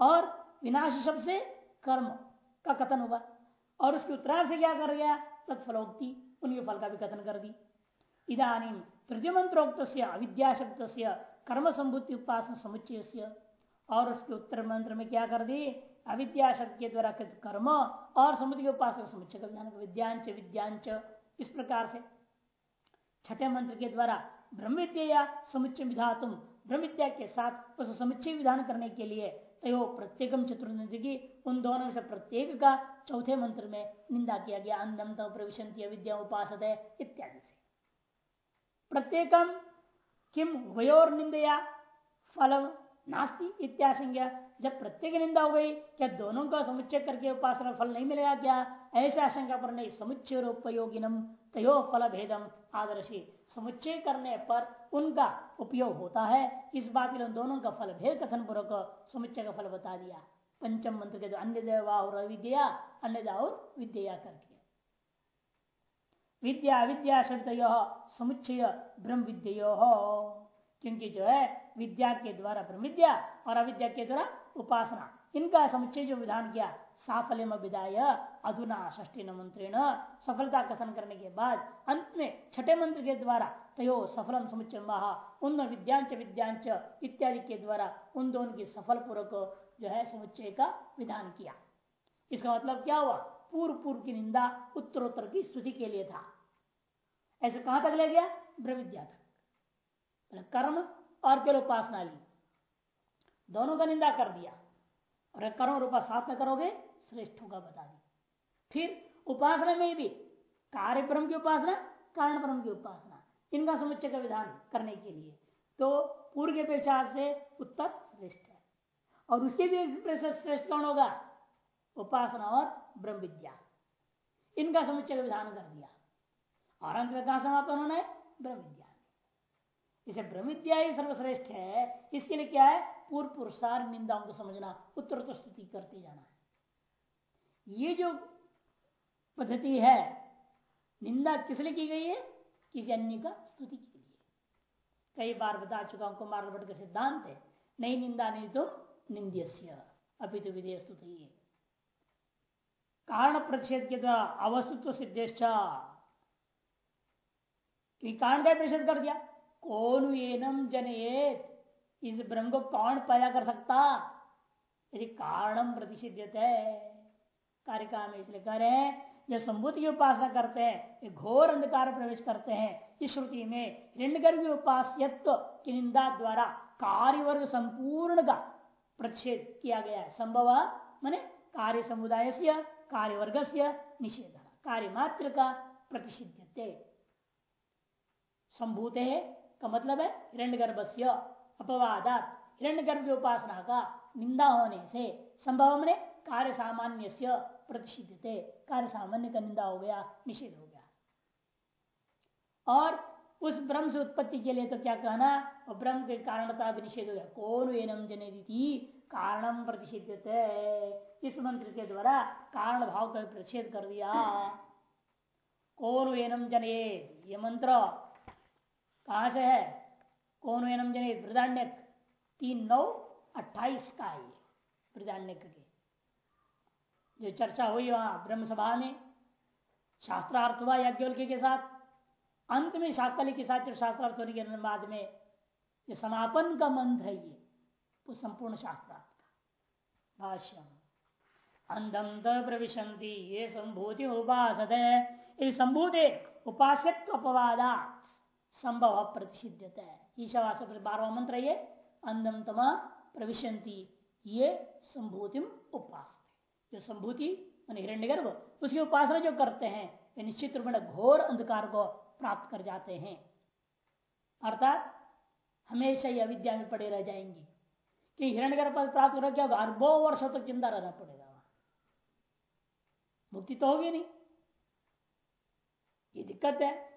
और विनाश शब्द से कर्म का कथन हुआ। और उसके उत्तरार्थ से क्या कर गया? तत्फलोक्ति उनके फल का भी कथन कर दी। इधानी तृतीय मंत्रोक्त अविद्या शब्द से कर्म संबुद्धि उपासना समुच्चय और उसके उत्तर मंत्र में क्या कर दी? अविद्या शब्द के द्वारा कृत कर्म और समुद्र के उपासना समुच्चय विधान विद्यांच विद्यांच। इस प्रकार से छठे मंत्र के द्वारा ब्रह्म विद्या समुच्चय विधातुम ब्रह्म विद्या के साथ उस समुच्चय विधान करने के लिए तय प्रत्येकम चतुर्थ की उन दोनों से प्रत्येक का चौथे मंत्र में निंदा किया गया अंधम तो प्रविशंति विद्या उपास इत्यादि से। प्रत्येकम किम वयोर निंदया फलम नास्ती इत्याशंज्ञा जब प्रत्येक निंदा हो गई, क्या दोनों का समुच्चय करके उपासना फल नहीं मिलेगा क्या? ऐसे आशंका पर नहीं, समुच्चय उपयोगिनम तयो फल भेदम, आदर्शी। समुच्चय करने पर उनका उपयोग होता है। इस बात के लिए दोनों का फल भेद कथन पूर्वक समुच्चय का फल बता दिया। पंचम मंत्र के जो अन्य देवा और अविद्या अन्य और विद्या करके। विद्या विद्या शब्द समुच्चय ब्रह्म विद्यो क्योंकि जो है विद्या के द्वारा ब्रह्म विद्या और अविद्या के द्वारा उपासना। इनका समुच्चय जो विधान किया, साफल्यम विदाय अधुना ष्टी मंत्रेण सफलता कथन करने के बाद अंत में छठे मंत्र के द्वारा तयो सफलम समुच्चय महा उन विद्यांच विद्यांच इत्यादि के द्वारा उन दोनों की सफल पूर्वक जो है समुच्चय का विधान किया। इसका मतलब क्या हुआ? पूर्व पूर्व की निंदा उत्तरोत्तर की स्तुति के लिए था। ऐसे कहाँ तक ले गया? ब्रविद्या तक। कर्म और केवल उपासना ली। दोनों का निंदा कर दिया और कर्म उपास साथ में करोगे, श्रेष्ठ होगा बता दी फिर उपासना में भी कार्य की उपासना कारण परम की उपासना, इनका समुच्चय का विधान करने के लिए। तो पूर्व के पेशा से उत्तर श्रेष्ठ है। और उसके भी श्रेष्ठ कौन होगा? उपासना और ब्रह्म विद्या। इनका समुच्चय का विधान कर दिया। और अंत में कहा समापन होना है? ब्रह्म विद्या। इसे ब्रह्म विद्या ही सर्वश्रेष्ठ है। इसके लिए क्या है? पूर्व पुरुषार निंदाओं को समझना, उत्तर तो स्तुति करते जाना है। ये जो पद्धति है, निंदा किस लिए की गई है? किसी अन्य का स्तुति के लिए। कई बार बता चुका हूँ, कुमार भट्ट का सिद्धांत है, नहीं निंदा नहीं तो निंद्य अभी तो विधेय स्तुति कारण प्रतिषेध के अवस्तुत्व सिद्धेश कारण प्रतिषेध कर दिया। कौन एनम जनेत इस ब्रह्म को कौन पैदा कर सकता? यदि कारणम प्रतिषिध्य कार्य में इसलिए कह रहे हैं जब संभूति की उपासना करते हैं घोर अंधकार प्रवेश करते हैं। इस श्रुति में हिरण्यगर्भ उपास्यत्व की निंदा द्वारा कार्य वर्ग संपूर्ण का प्रतिषेध किया गया है। संभव मैंने कार्य समुदाय से कार्य वर्ग से निषेध। कार्य मात्र का प्रतिषिध्य संभूत है का मतलब है हिरण्यगर्भ से गर्भ की उपासना का निंदा होने से संभव में कार्य सामान्य से प्रतिषिध कार्य सामान्य का निंदा हो गया, निषेध हो गया। और उस ब्रह्म से उत्पत्ति के लिए तो क्या कहना, और ब्रह्म के कारणता भी निषेध हो गया। कौन एनम जनेदी कारणम प्रतिषिध इस मंत्र के द्वारा कारण भाव का प्रतिषेध कर दिया। कौन एनम जने ये मंत्र कहा से है? कौन एनम जनेद वृदान्य तीन नौ अट्ठाईस का है वृदान्य के। जो चर्चा हुई वहाँ ब्रह्म सभा में, शास्त्रार्थ हुआ याज्ञवल्क्य के साथ, अंत में शाकली के साथ, जो शास्त्रार्थ होने के बाद में, जो समापन का मंत्र है ये, वो संपूर्ण शास्त्रार्थ का भाष्य अंधम त प्रविशंति ये संभूति उपासत है संभूति उपासक अपवादा संभव प्रतिषिध्यता है। ईशावास बारवा मंत्र ये अंधम तमा प्रविशंति ये संभूति उपास जो संभूति मान हिरण्यगर्भ उसकी उपासना जो करते हैं वे निश्चित रूप में घोर अंधकार को प्राप्त कर जाते हैं। अर्थात, हमेशा ही अविद्या में पड़े रह जाएँगे। कि हिरण्यगर्भ पद प्राप्त करो क्या होगा, अरबों वर्षों तक ज़िंदा रहना पड़ेगा वहाँ। मुक्ति तो होगी नहीं। ये दिक्कत है।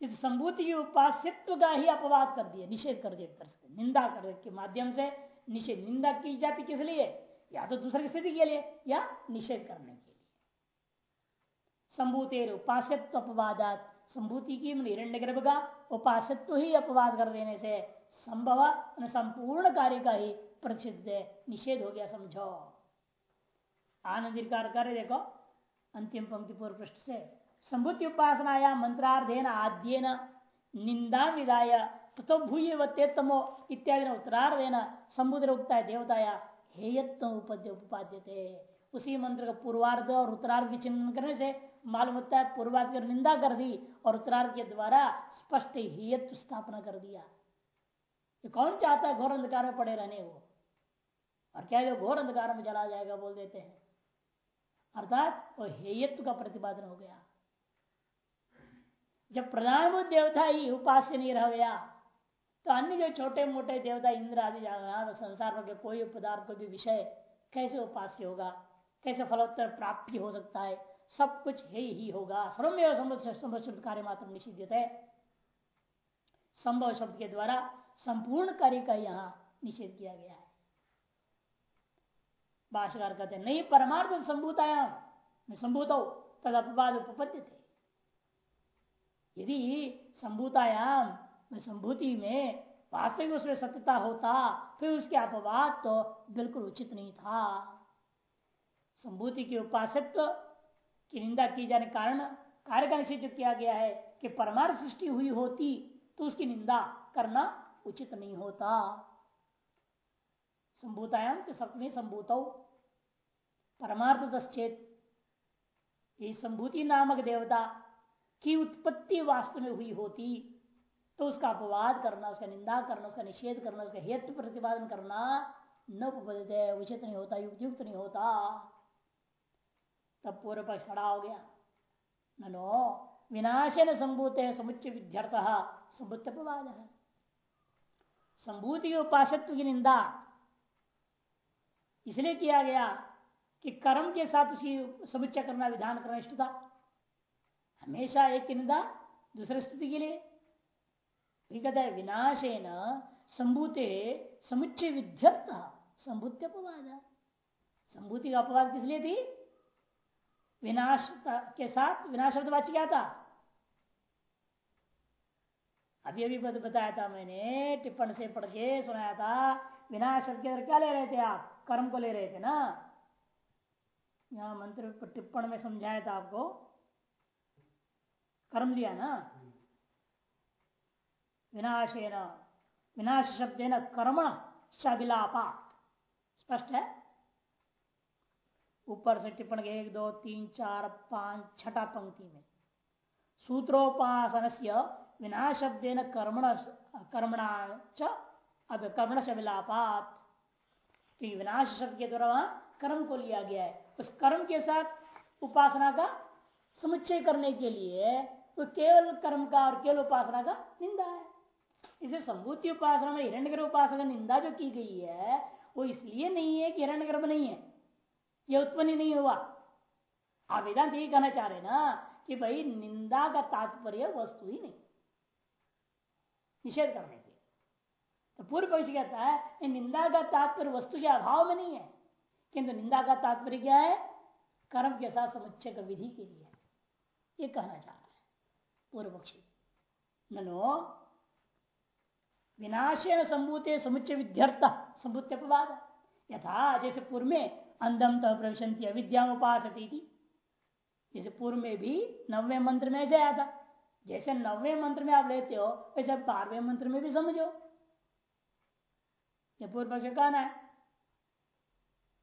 इस संभूति उपास्यत्व का ही अपवाद कर दिया, निषेध कर दिया तरह से। निंदा कर के माध्यम से निषेध, निंदा की जाती किस लिए? या तो दूसरे की स्थिति के लिए, या निषेध करने के लिए। संभूतेर उपास्यत्व अपवादात। संभूति की हिरण्य गर्भ का उपासत्व ही अपवाद कर देने से संभव संपूर्ण कार्य का ही प्रसिद्ध निषेध हो गया, समझो। आनंद कार्य देखो, अंतिम पंक्ति पूर्व पृष्ठ से। संभूति उपासनाया मंत्रार्धेन आद्यन निंदा विदाय तथो भूय वेतमो इत्यादि उत्तरार्धेन संबुद्र उगता है देवताया हेयत्व उपाद्य थे उसी मंत्र का पूर्वार्ध और उत्तरार्ध की चिन्हन करने से मालूम होता है पूर्वार्ध की निंदा कर दी और उत्तरार्ध के द्वारा स्पष्ट हेयत्व स्थापना कर दिया। तो कौन चाहता है घोर अंधकार में पड़े रहने वो और क्या जो घोर अंधकार में चला जाएगा बोल देते हैं। अर्थात वो हेयत्व का प्रतिपादन हो गया। जब प्रधानभूत देवता ही उपास्य नहीं रह गया तो अन्य जो छोटे मोटे देवता इंद्र आदि तो संसार में कोई पदार्थ, कोई भी विषय कैसे उपास्य होगा? कैसे फलोत्तर प्राप्ति हो सकता है? सब कुछ है ही होगा। सर्वमेव संभव शब्द कार्य मात्र निषिद्ध है संभव शब्द के द्वारा संपूर्ण कार्य का यहाँ निषेध किया गया है। भाषाकार कहते नहीं, परमार्थ संभूतायाम संभूत तद अपवाद उपपद्य थे यदि संभूतायाम संभूति में वास्तविक उसमें सत्यता होता, फिर उसके अपवाद तो बिल्कुल उचित नहीं था। संभूति के उपासत्व की निंदा की जाने कारण, कार्य का निषेध किया गया है कि परमार्थ सृष्टि हुई होती तो उसकी निंदा करना उचित नहीं होता। संभूतायाम तो सप्तमी संभूत। परमार्थ दश्चेत ये संभूति नामक देवता की उत्पत्ति वास्तव में हुई होती तो उसका अपवाद करना, उसका निंदा करना, उसका निषेध करना, उसका हेतु प्रतिपादन करना न उपदित उचित नहीं होता, युक्त युक्त नहीं होता। तब पूर्व पक्ष खड़ा हो गया। नो विनाशन संभूत है समुच्च विध्यर्थ संभुत अपवाद। है संभूति के उपासत्व की निंदा इसलिए किया गया कि कर्म के साथ उसकी समुच्चय करना, विधान करना इष्ट था हमेशा एक निंदा, दूसरे स्थिति के लिए। कहता है विनाशेन संभूते समुच्चय विध्यर्थ संभूति अपवाद। संभूति का अपवाद किस लिए थी? विनाश के साथ विनाश शब्द वाच्य क्या था? अभी अभी बताया था मैंने, टिप्पण से पढ़ के सुनाया था विनाश शब्द के अंदर क्या ले रहे थे आप? कर्म को ले रहे थे ना? यहाँ मंत्र टिप्पण में समझाया था आपको। कर्म लिया ना? विनाशेन विनाश शब्द न कर्मण शबिलापात स्पष्ट है? ऊपर से टिप्पण एक, दो, तीन, चार, पाँच, छठा पंक्ति में। सूत्रोपासन से विनाश शब्द न कर्मण कर्मणा अब कर्मण शबिलापात विनाश शब्द के द्वारा वहाँ कर्म को लिया गया है। उस कर्म के साथ उपासना का समुच्चय करने के लिए तो केवल कर्म का और केवल उपासना का निंदा है। इसे संभूति उपासना में हिरण्य गर्भ उपासना निंदा जो की गई है, वो इसलिए नहीं है कि हिरण्य नहीं है। ये उत्पन्न नहीं हुआ। आप वेदांत यही कहना चाह रहे ना कि भाई निंदा का तात्पर्य वस्तु ही नहीं। निषेध करने के तो पूर्व पक्ष कहता है निंदा का तात्पर्य वस्तु के अभाव में नहीं है। किंतु निंदा का तात्पर्य क्या है? कर्म के साथ समुच्चय का विधि के लिए ये कहना चाह रहा पूर्व पक्षी ननो विनाशे संभूते समुच्चय विध्यर्थ संभूत अपवाद। यथा, जैसे पूर्व में अंधम तह प्रविशंति अविद्या उपासती थी जैसे पूर्व में भी नवे मंत्र में ऐसे आया था। जैसे नवे मंत्र में आप लेते हो, वैसे बारहवें मंत्र में भी समझो। ये पूर्व पक्ष कहना है,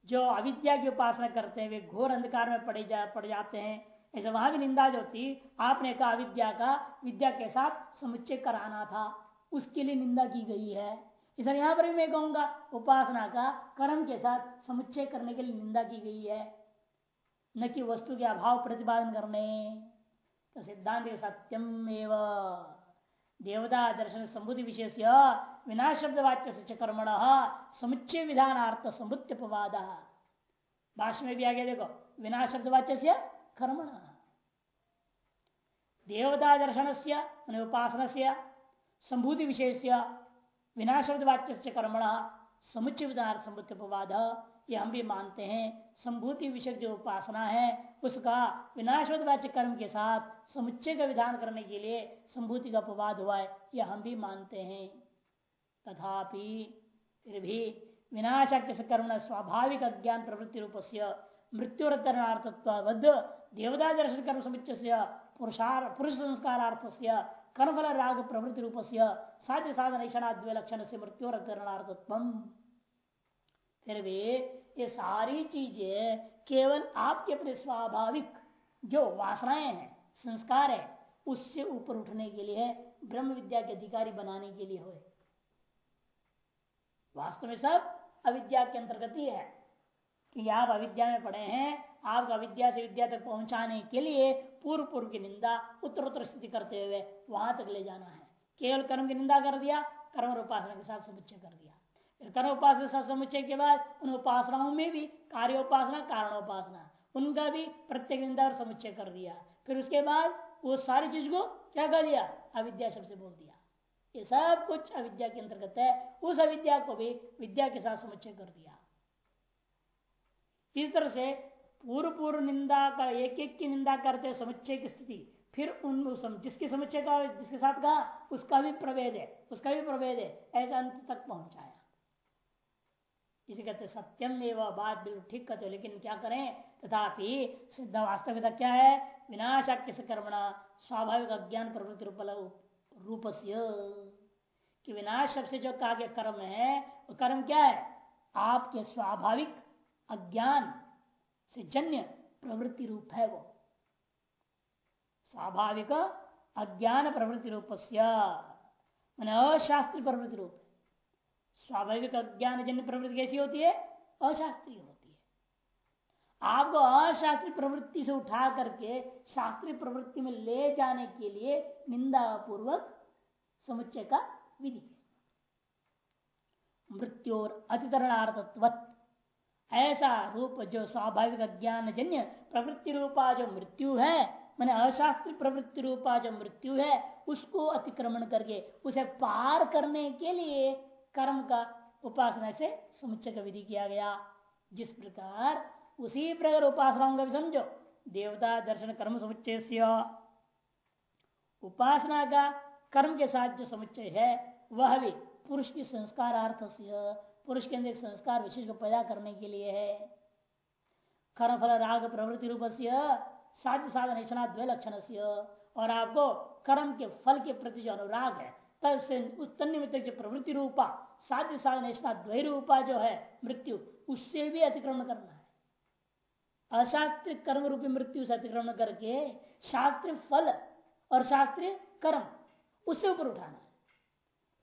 जो अविद्या की उपासना करते हैं, वे घोर अंधकार में पड़े जा, पड़ जाते हैं ऐसे वहाँ की निंदा जो थी, आपने कहा विद्या का, विद्या के साथ समुच्चय कराना था। उसके लिए निंदा की गई है। इसलिए यहाँ पर भी मैं कहूँगा, उपासना का, कर्म के साथ समुच्चय करने के लिए निंदा की गई है। न कि वस्तु के अभाव प्रतिपादन करने। तो सिद्धांत सत्यम एवं। देवता दर्शन संबुद्धि विशेष विनाश शब्द वाच्य से कर्मण, समुच्चय विधानार्थ समुच्चपवाद भाष्य में भी आगे देखो, विनाश शब्द वाच्य से कर्मण। देवता दर्शन से उपासन से संभूति विशेष विनाश शब्द वाच्य से कर्मण समुच्चय विधान समुच्चपवाद ये हम भी मानते हैं संभूति विषय जो उपासना है, उसका विनाशवत वाच्य कर्म के साथ समुच्चय का विधान करने के लिए संभूति का अपवाद हुआ है यह हम भी मानते हैं। तथापि, फिर भी विनाश कर्म स्वाभाविक अज्ञान प्रवृत्ति रूप से मृत्युरतरणार्थत्वद देवता दर्शन कर्म समुच्चय से पुरुषार पुरुष संस्कारार्थ से कर्मफल राग प्रवृत्ति रूप से साध्य साधन ईशानाद्वय लक्षण से मृत्युरतरणार्थत्व फिर भी ये सारी चीज़ें केवल आपके अपने स्वाभाविक जो वासनाएँ हैं, संस्कार है, उससे ऊपर उठने के लिए, ब्रह्म विद्या के अधिकारी बनाने के लिए हुए। वास्तव में सब अविद्या के अंतर्गत ही है। कि आप अविद्या में पढ़े हैं, आपको अविद्या से विद्या तक पहुँचाने के लिए पूर्व पूर्व की निंदा उत्तर उत्तर स्थिति करते हुए वहाँ तक ले जाना है। केवल कर्म की निंदा कर दिया, कर्म उपासना के साथ समुच्चय कर दिया। फिर कर्म उपासना के साथ समुच्चय के बाद उन उपासनाओं में भी कार्य उपासना कारण उपासना उनका भी प्रत्येक निंदा और समुच्चय कर दिया। फिर उसके बाद वो सारी चीज़ को क्या कर दिया? अविद्या शब्द बोल दिया। ये सब कुछ अविद्या के अंतर्गत है। उस अविद्या को भी विद्या के साथ समुच्चय कर दिया। इस तरह से पूर्व पूर्व निंदा का एक एक की निंदा करते समुच्चय की स्थिति। फिर उन जिसके समुच्चय का, जिसके साथ कहा उसका भी प्रभेद है, उसका भी प्रभेद है, ऐसा अंत तक पहुँचाया। इसे कहते सत्यम एवं, बात बिल्कुल ठीक कहते हो, लेकिन क्या करें? तथापि सिद्ध वास्तविकता क्या है? विनाशाक्य से कर्मणा, स्वाभाविक अज्ञान प्रवृत्ति रूप कि विनाश शब्द से जो कहा गया कर्म है, वो कर्म क्या है? आपके स्वाभाविक अज्ञान। से जन्य प्रवृत्ति रूप है वो। स्वाभाविक अज्ञान प्रवृत्ति रूप से अशास्त्रीय प्रवृत्ति रूप। स्वाभाविक अज्ञान जन्य प्रवृत्ति कैसी होती है? अशास्त्रीय होती है। आपको अशास्त्रीय प्रवृत्ति से उठा करके शास्त्रीय प्रवृत्ति में ले जाने के लिए निंदा पूर्वक समुच्चय का विधि मृत्यु और अतितरणार्थत्वत ऐसा रूप जो स्वाभाविक अज्ञान जन्य प्रवृत्ति रूपा जो मृत्यु है, मैंने अशास्त्र प्रवृत्ति रूपा जो मृत्यु है, उसको अतिक्रमण करके, उसे पार करने के लिए कर्म का उपासना से समुच्चय का विधि किया गया। जिस प्रकार उसी प्रकार उपासनाओं का भी समझो। देवता दर्शन कर्म समुच्चय उपासना का कर्म के साथ जो समुच्चय है, वह भी पुरुष की संस्कारार्थ से पुरुष के अंदर संस्कार विशेष को पैदा करने के लिए है। कर्म फल राग प्रवृत्ति रूप से साध्य साधन द्वय लक्षण से और आपको कर्म के फल के प्रति जो अनुराग है तत्से उत्तन जो प्रवृत्ति रूपा, साध्य साधन द्वै रूपा जो है, मृत्यु, उससे भी अतिक्रमण करना है। अशास्त्रिक कर्म रूपी मृत्यु से अतिक्रमण करके शास्त्रीय फल और शास्त्रीय कर्म, उससे ऊपर उठाना है।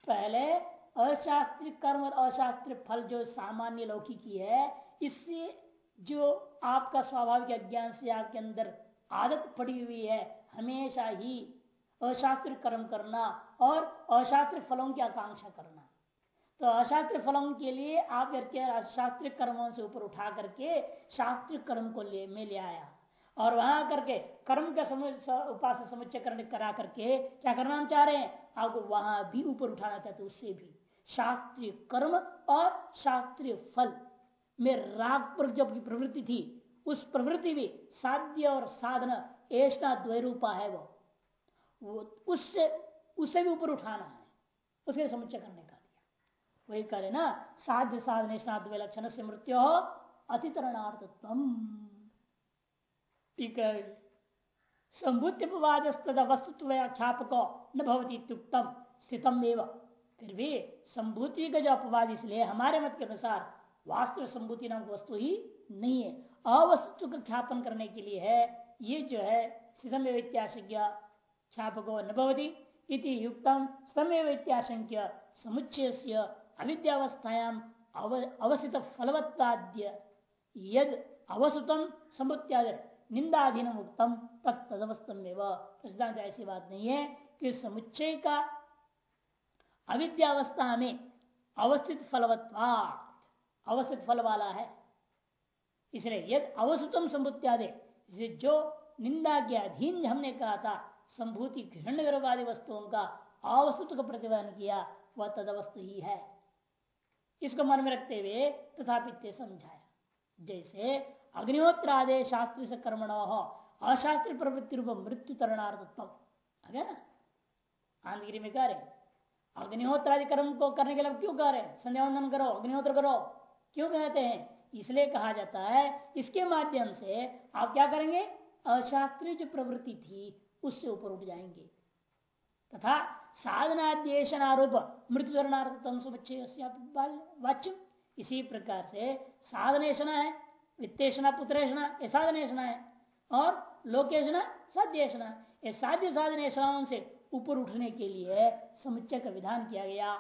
पहले अशास्त्रीय कर्म और अशास्त्रीय फल जो सामान्य लौकिकी है, इससे जो आपका स्वाभाविक अज्ञान से आपके अंदर आदत पड़ी हुई है, हमेशा ही अशास्त्र कर्म करना और अशास्त्र फलों की आकांक्षा करना। तो अशास्त्र फलों के लिए आप करके अशास्त्र कर्मों से ऊपर उठा करके शास्त्र कर्म को ले, में ले आया। और वहाँ करके कर्म का उपास समुच्चय करा करके क्या करना हम चाह रहे हैं? आपको वहाँ भी ऊपर उठाना चाहते उससे भी। शास्त्रीय कर्म और शास्त्रीय फल में राग पर जब प्रवृत्ति थी, उस प्रवृत्ति भी साध्य और साधन ऐसा द्वैरूपा है वो। वो उससे, उसे भी ऊपर उठाना है। उसके समुच्चय करने का दिया। वही करे ना, साध्य साधन लक्षण से मृत्यु हो अतितरणार्थत्व ठीक है। संभूतिपवाद वस्तुत्व ख्यापक न भवती स्थितम एवं। फिर भी संभूति का जो अपवाद इसलिए हमारे मत के अनुसार वास्तव संभूति नाम वस्तु ही नहीं है। अवस्तु का ख्यापन करने के लिए है, ये जो है सिद्धम इत्याशज्ञ ख्यापको नवती इति युक्तम समय इत्याशंक्य समुच्चय से अविद्यावस्थायाम अवस्थित फलवत्ताद्य यद अवसुतम समुत्याद निंदाधीन उत्तम तत्तदवस्थम सिद्धांत ऐसी बात नहीं है कि समुच्चय का अविद्यावस्था में अवस्थित फलवत्वा अवस्थित फल वाला है। इसलिए यद अवसुतम संभुत्यादे जो निंदा के अधीन हमने कहा था, संभूति घृण्यवादी वस्तुओं का अवस्तु का प्रतिपादन किया, वह तदवस्तु ही है। इसको मन में रखते हुए तथापि समझाया। जैसे अग्निहोत्र आदे शास्त्री से कर्मण, अशास्त्री प्रवृत्ति रूप मृत्यु तरणार्थत्व ना? आंधगिरी में कह रहे अग्निहोत्र आदि कर्म को करने के लिए क्यों कह रहे हैं? संध्यावंदन करो, अग्निहोत्र करो। क्यों कहते हैं? इसलिए कहा जाता है, इसके माध्यम से आप क्या करेंगे? अशास्त्रीय जो प्रवृत्ति थी, उससे ऊपर उठ जाएँगे। तथा साधनाद्येशनारूप मृत्यु वाच्य इसी प्रकार से साधनेशना है, वित्तेषणा, पुत्रेषणा, ये साधनेशना है, और लोकेशना साध्येषणा। ये साध्य साधनेशनाओं से ऊपर उठने के लिए समुच्चय का विधान किया गया।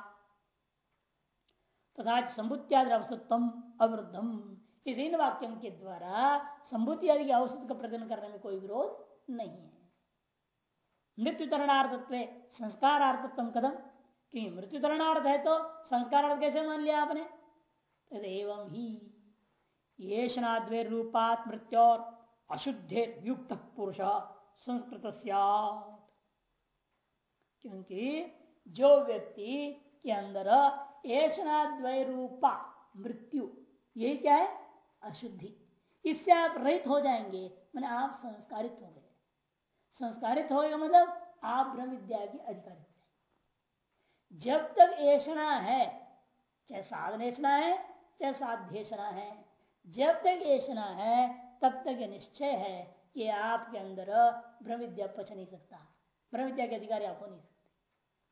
तथा संभुत्यादि अवसत्तम अवरुद्धम। इस इन वाक्यों के द्वारा संभूति आदि की अवसत का प्रदान करने में कोई विरोध नहीं है। मृत्यु तरणार्थत्व संस्कारार्थत्व कदम कि मृत्यु तरणार्थ है तो संस्कार कैसे मान लिया आपने? एवं ही ये शनाद्वे रूपात मृत्यु अशुद्धे युक्त पुरुष संस्कृत क्योंकि जो व्यक्ति के अंदर ऐसा रूपा मृत्यु, यही क्या है? अशुद्धि। इससे आप रहित हो जाएँगे, मैंने आप संस्कारित हो गए। संस्कारित होगा मतलब आप ब्रह्म विद्या के अधिकारी हो जब तक ऐसा है, चाहे साधनेशना है, चाहे साध्येषणा है, जब तक ऐसा है, तब तक निश्चय है कि आपके अंदर ब्रह्म विद्या पच नहीं सकता। ब्रह्म विद्या के अधिकारी आप हो नहीं सकते।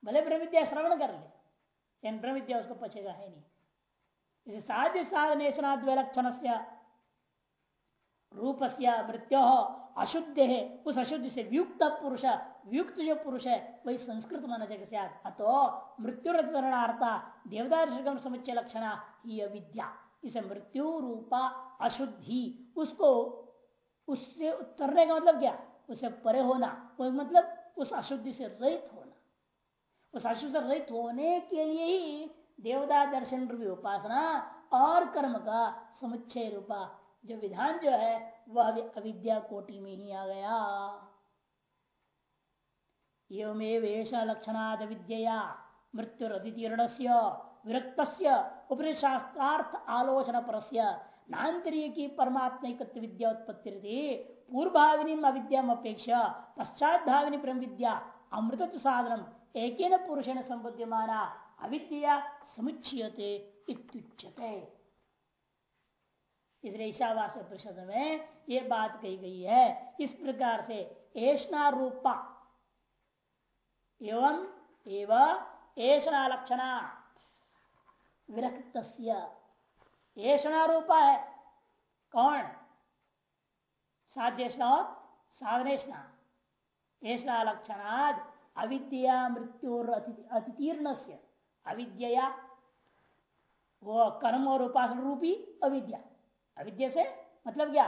भले ब्रह्म विद्या श्रवण कर ले, लेकिन ब्रह्म विद्या उसको पचेगा है नहीं। इसे साध्य साधन लक्षण से रूप से मृत्यु अशुद्ध है, उस अशुद्ध से व्युक्त पुरुष, व्युक्त जो पुरुष है, वही संस्कृत माना जाएगा अतो मृत्यु देवदार समुच्चय लक्षण ही अविद्या। इसे मृत्यु रूपा अशुद्धि, उसको, उससे उतरने का मतलब क्या? उसे परे होना कोई मतलब उस अशुद्धि से रहित होना। उस अशु से रहित होने के लिए ही देवता दर्शन रूपी उपासना और कर्म का समुच्चय रूपा जो विधान जो है, वह अविद्या कोटि में ही आ गया। एवमेव लक्षणाद विद्या मृत्यु से विरक्त उपनिशास्त्रार्थ आलोचना पर नान्तरीय की परमात्मिक विद्या उत्पत्ति पूर्वभाविनी अविद्या अपेक्षा पश्चात भाविनी परम विद्या अमृत साधन एक पुरुषेण संबुद्धिमाना अविद्या इसलिए ईशावास परिषद में ये बात कही गई है, इस प्रकार से ऐसा रूपा, एवं एवं ऐसा लक्षणा विरक्त ऐसा रूपा है, कौन? साध्यष्णा साधनेष्णा। ऐसा लक्षणाद अविद्या मृत्यु और अतितीर्ण से अविद्या वो कर्म और उपासना रूपी अविद्या। अविद्या से मतलब क्या?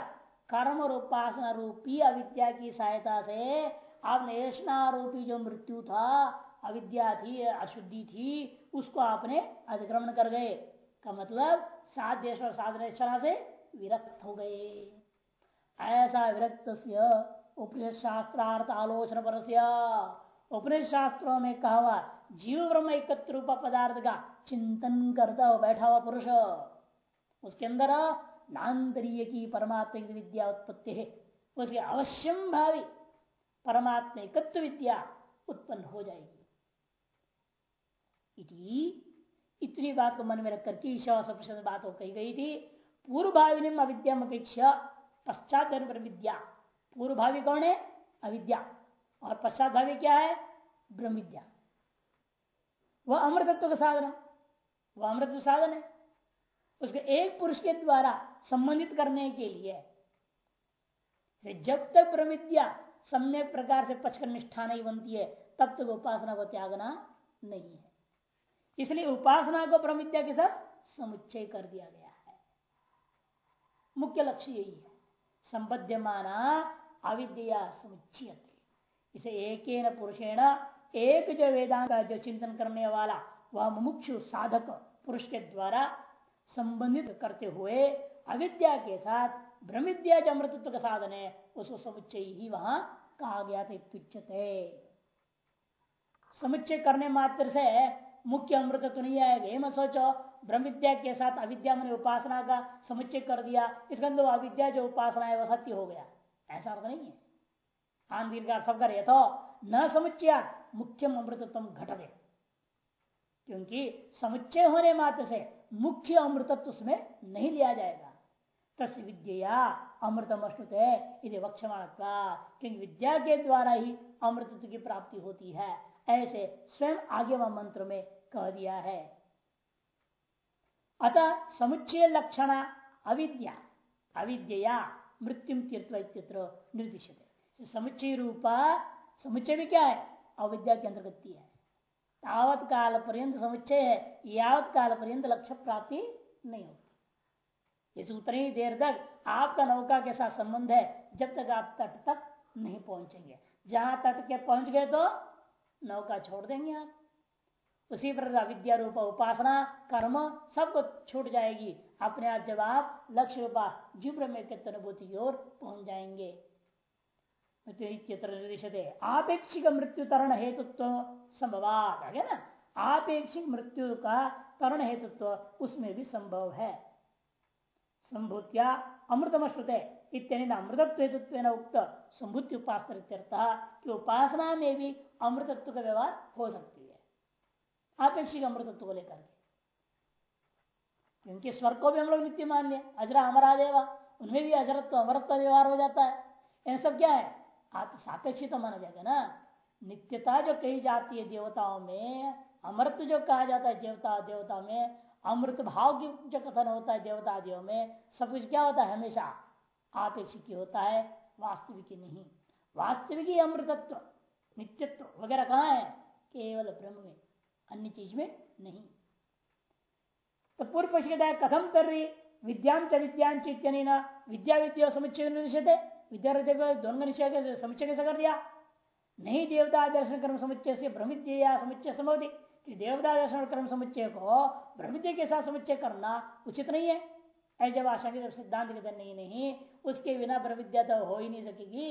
कर्म और उपासना रूपी अविद्या की सहायता से आपने रूपी जो मृत्यु था, अविद्या थी, अशुद्धि थी, उसको आपने अतिक्रमण कर गए। का मतलब साध्य और साधना से विरक्त हो गए। ऐसा विरक्त उपनिषद शास्त्रार्थ आलोचना पर उपनिषद शास्त्रों में कहा हुआ जीव ब्रह्म एकत्र रूप पदार्थ का चिंतन करता हुआ बैठा हुआ पुरुष। उसके अंदर नान्तरीय की परमात्मा विद्या उत्पत्ति है। उसके अवश्यम भावी परमात्मा एकत्व विद्या उत्पन्न हो जाएगी। इति, इतनी बात को मन में रखकर के ईश्वर बात कही गई थी। पूर्व भावी अविद्या अपेक्षा पश्चात विद्या पूर्व भावी कौन है? अविद्या। और पश्चात भावी क्या है? ब्रह्म विद्या वह अमृतत्व का साधन है। वह अमृत साधन है। उसके एक पुरुष के द्वारा संबंधित करने के लिए जब तक ब्रह्म विद्या सम्यक प्रकार से पचकर निष्ठा नहीं बनती है, तब तक उपासना को त्यागना नहीं है। इसलिए उपासना को ब्रह्म विद्या के साथ समुच्चय कर दिया गया है। मुख्य लक्ष्य यही है। संबद्धमाना अविद्या समुचित इसे एक पुरुषेण, एक जो वेदांत का जो चिंतन करने वाला वह मुमुक्षु साधक पुरुष के द्वारा संबंधित करते हुए अविद्या के साथ ब्रह्मविद्या जो अमृतत्व का साधन है, उसको समुच्चय ही वहाँ कहा गया था समुच्चय करने मात्र से मुख्य अमृत तो नहीं आएगा। ये मत सोचो ब्रह्म विद्या के साथ अविद्या मैंने उपासना का समुच्चय कर दिया, इसके अंदर अविद्या जो उपासना है वह सत्य हो गया। ऐसा अर्थ नहीं है। आंदीर का सब करे तो न समुच्चय, मुख्यम अमृतत्व घट दे क्योंकि समुच्चय होने मात्र से मुख्य अमृतत्व उसमें नहीं लिया जाएगा। तस् विद्या अमृतम अश्नुत यदि वक्षमाण क्योंकि विद्या के द्वारा ही अमृतत्व की प्राप्ति होती है, ऐसे स्वयं आगे वह मंत्र में कह दिया है। अतः समुच्चय लक्षण अविद्या अविद्या मृत्यु तीर्थत्र निर्दिष्ट समुच्चय रूपा, समुच्चय भी क्या है? अविद्या के अंतर्गत है। तावत काल पर्यंत समुच्चय है, यावत काल पर्यंत लक्ष्य प्राप्ति नहीं होती। इस उतनी देर तक आपका नौका के साथ संबंध है, जब तक आप तट तक नहीं पहुँचेंगे। जहाँ तट के पहुँच गए तो नौका छोड़ देंगे आप। उसी प्रकार विद्या रूप उपासना, कर्म सबको छूट जाएगी। अपने आप जब आप लक्ष्य रूपा, जीव में अनुभूति की ओर पहुँच जाएँगे। आपेक्षिक मृत्यु तरण हेतुत्व संभवात। है ना आपेक्षिक मृत्यु का तरण हेतुत्व उसमें भी संभव है। संभूत्या अमृतमश्रुत इतने अमृतत्व हेतुत्व उक्त संभूति उपासना कि उपासना में भी अमृतत्व का व्यवहार हो सकती है। आपेक्षिक अमृतत्व को लेकर क्योंकि स्वर्ग को भी हम लोग नित्य मान लिया अजरा हमारा देवा उनमें भी अजरत्व, अमरत्व व्यवहार हो जाता है। इन सब क्या है? सापेक्षित तो माना जाएगा ना नित्यता जो कही जाती है देवताओं में, अमृत जो कहा जाता है देवता देवता में, अमृत भाव की जो कथन होता है देवता देव में, सब कुछ क्या होता है? हमेशा आपेक्षिक होता है, वास्तविक नहीं। वास्तविक ही अमृतत्व, नित्यत्व वगैरह कहाँ है? केवल ब्रह्म में, अन्य चीज़ में नहीं। तो पूर्व पक्ष है, कथम कर रही विद्यांच विद्या विद्या समुच्चय निषेध विद्या दोनों का निश्चय समुच्चय कैसे कर दिया नहीं देवता दर्शन कर्म समुच्चय से ब्रह्मविद्या समुच्चय संभवती कि देवता दर्शन कर्म समुच्चय को ब्रह्मविद्या के साथ समुच्चय करना उचित नहीं है। ऐसे आशा की सिद्धांत के नहीं नहीं, उसके बिना ब्रह्मविद्या तो हो ही नहीं सकेगी।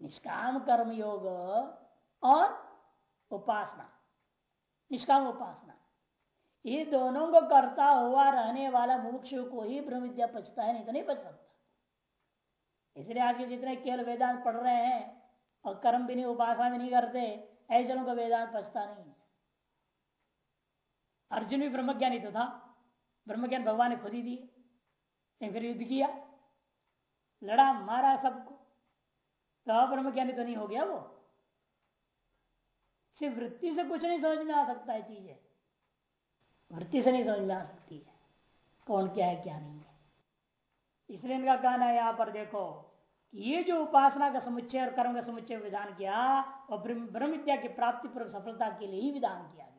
निष्काम कर्म योग और उपासना। निष्काम उपासना। ये दोनों को करता हुआ रहने वाला मुमुक्षु को ही ब्रह्म विद्या पचता है, नहीं तो नहीं पच सकता। इसलिए आगे जितने केवल वेदांत पढ़ रहे हैं और कर्म भी नहीं, उपासना भी नहीं करते, ऐसे लोगों को वेदांत पचता नहीं अर्जुन भी ब्रह्मज्ञानी तो था। ब्रह्मज्ञान भगवान ने खुद ही दिए फिर युद्ध किया। लड़ा, मारा सबको। तो ब्रह्मज्ञानी तो नहीं हो गया वो। सिर्फ़ वृत्ति से कुछ नहीं समझ में आ सकता है चीज़ें। वृत्ति से नहीं समझ में आ सकती है। कौन क्या है, क्या नहीं है। इसलिए इनका कहना है यहाँ पर देखो ये जो उपासना का समुच्चय और कर्म का समुच्चय विधान किया, और ब्रह्म विद्या की प्राप्ति पर सफलता के लिए ही विधान किया गया।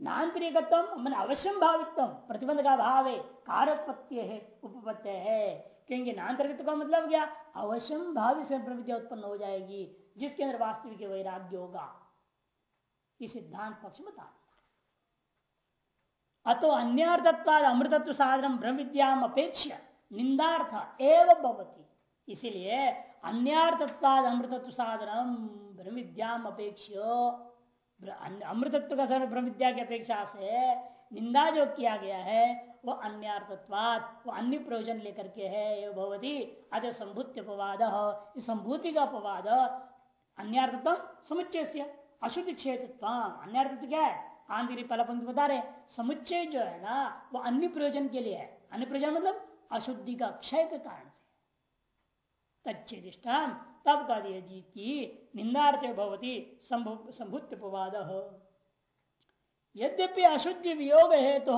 नान्तरिकत्म मैंने अवश्यम भावित्व प्रतिबंध का भाव है कारपत्य है, उपपत्य है। क्योंकि नान्तरिक का मतलब क्या? अवश्यम भावी से ब्रह्म विद्या उत्पन्न हो जाएगी, जिसके अंदर वास्तविक वैराग्य होगा। ये सिद्धांत पक्ष बता अतो अन्यर्थत्वाद, अमृतत्व साधन ब्रह्म विद्या अपेक्षा निंदार्थ एवं भवती। इसीलिए अन्यार्थत्वाद अमृतत्व साधन ब्रह्म विद्या अपेक्ष अमृतत्व का साधन ब्रह्म विद्या की अपेक्षा से निंदा जो किया गया है, वो अन्यार्थत्वाद वो अन्य प्रयोजन लेकर के है, ये भवती। अद संभूति अपवाद संभूति का अपवाद अन्यार्थत्व समुच्चय अशुद्ध क्षेत्र अन्यार्थत्व क्या है? आंधी पहला पंक्ति बता रहे समुच्चय जो है ना, वो अन्य प्रयोजन के लिए है। अन्य प्रयोजन मतलब अशुद्धि का क्षय के कारण तच्छेदिष्टान तब कह दिया जी की निंदार्थ भवती संभुत्ववाद यद्यपि अशुद्धि वियोग है तो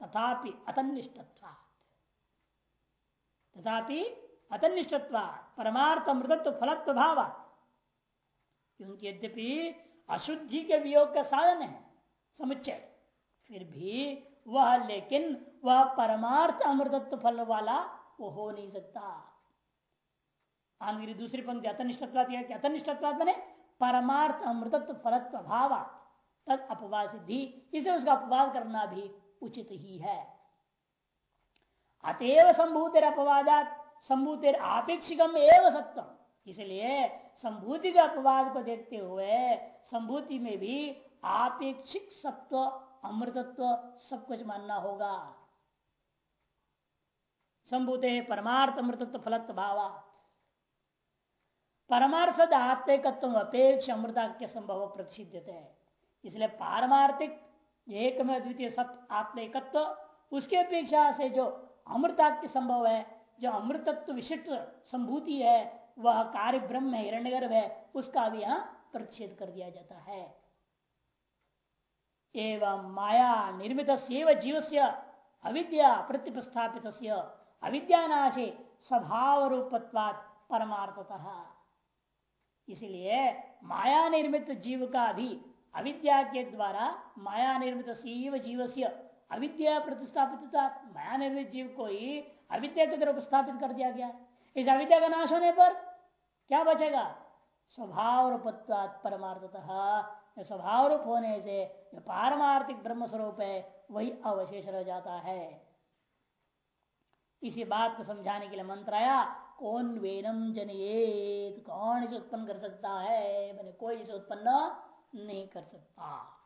तथापि अतनिष्ठत्वा तथापि अतनिष्ठत्वा परमार्थ अमृतत्व फलत्व भाव क्योंकि यद्यपि अशुद्धि के वियोग का साधन है, समुच्चय, फिर भी वह लेकिन वह परमार्थ अमृतत्व फल वाला वो हो नहीं सकता। आनगिरी दूसरी पंक्ति अतनिष्ठत्वाद क्या अतनिष्ठत्वाद बने परमार्थ अमृतत्व फलत्व भाव तद अपवाद सिद्धि, इसे उसका अपवाद करना भी उचित ही है। अतएव संभूतिर अपवादात, संभूतिर आपेक्षिकम एवं सत्यम इसलिए संभूति के अपवाद को देखते हुए संभूति में भी आपेक्षिक सत्व अमृतत्व सब कुछ मानना होगा। संभूते परमार्थ अमृतत्व फलत्व भावा परमार्थ आत्मिकत्व अपेक्ष अमृता के संभव प्रसिद्ध है। इसलिए पारमार्थिक एक में द्वितीय सत्य आत्मिकत्व, उसके अपेक्षा से जो अमृतात्य संभव है, जो अमृतत्व विशिष्ट संभूति है, वह कार्य ब्रह्म है, हिरण्यगर्भ है, उसका भी यहाँ प्रच्छेद कर दिया जाता है। एवं माया निर्मित जीव से अविद्या प्रतिप्रस्थापित अविद्यानाशे स्वभाव रूपत्वाद परमार्थतः। इसलिए माया निर्मित जीव का भी अविद्या के द्वारा माया निर्मित सीव जीव से अविद्या प्रतिस्थापित माया निर्मित जीव को ही अविद्या के द्वारा उपस्थापित कर दिया गया। इस अविद्या का नाश होने पर क्या बचेगा? स्वभाव रूपत्वात परमार्थतः। स्वभाव रूप होने से, जो पारमार्थिक ब्रह्म स्वरूप है, वही अवशेष रह जाता है। इसी बात को समझाने के लिए मंत्र आया, कौन वेनम जनयेत, कौन इसे उत्पन्न कर सकता है? मैंने कोई इसे उत्पन्न नहीं कर सकता।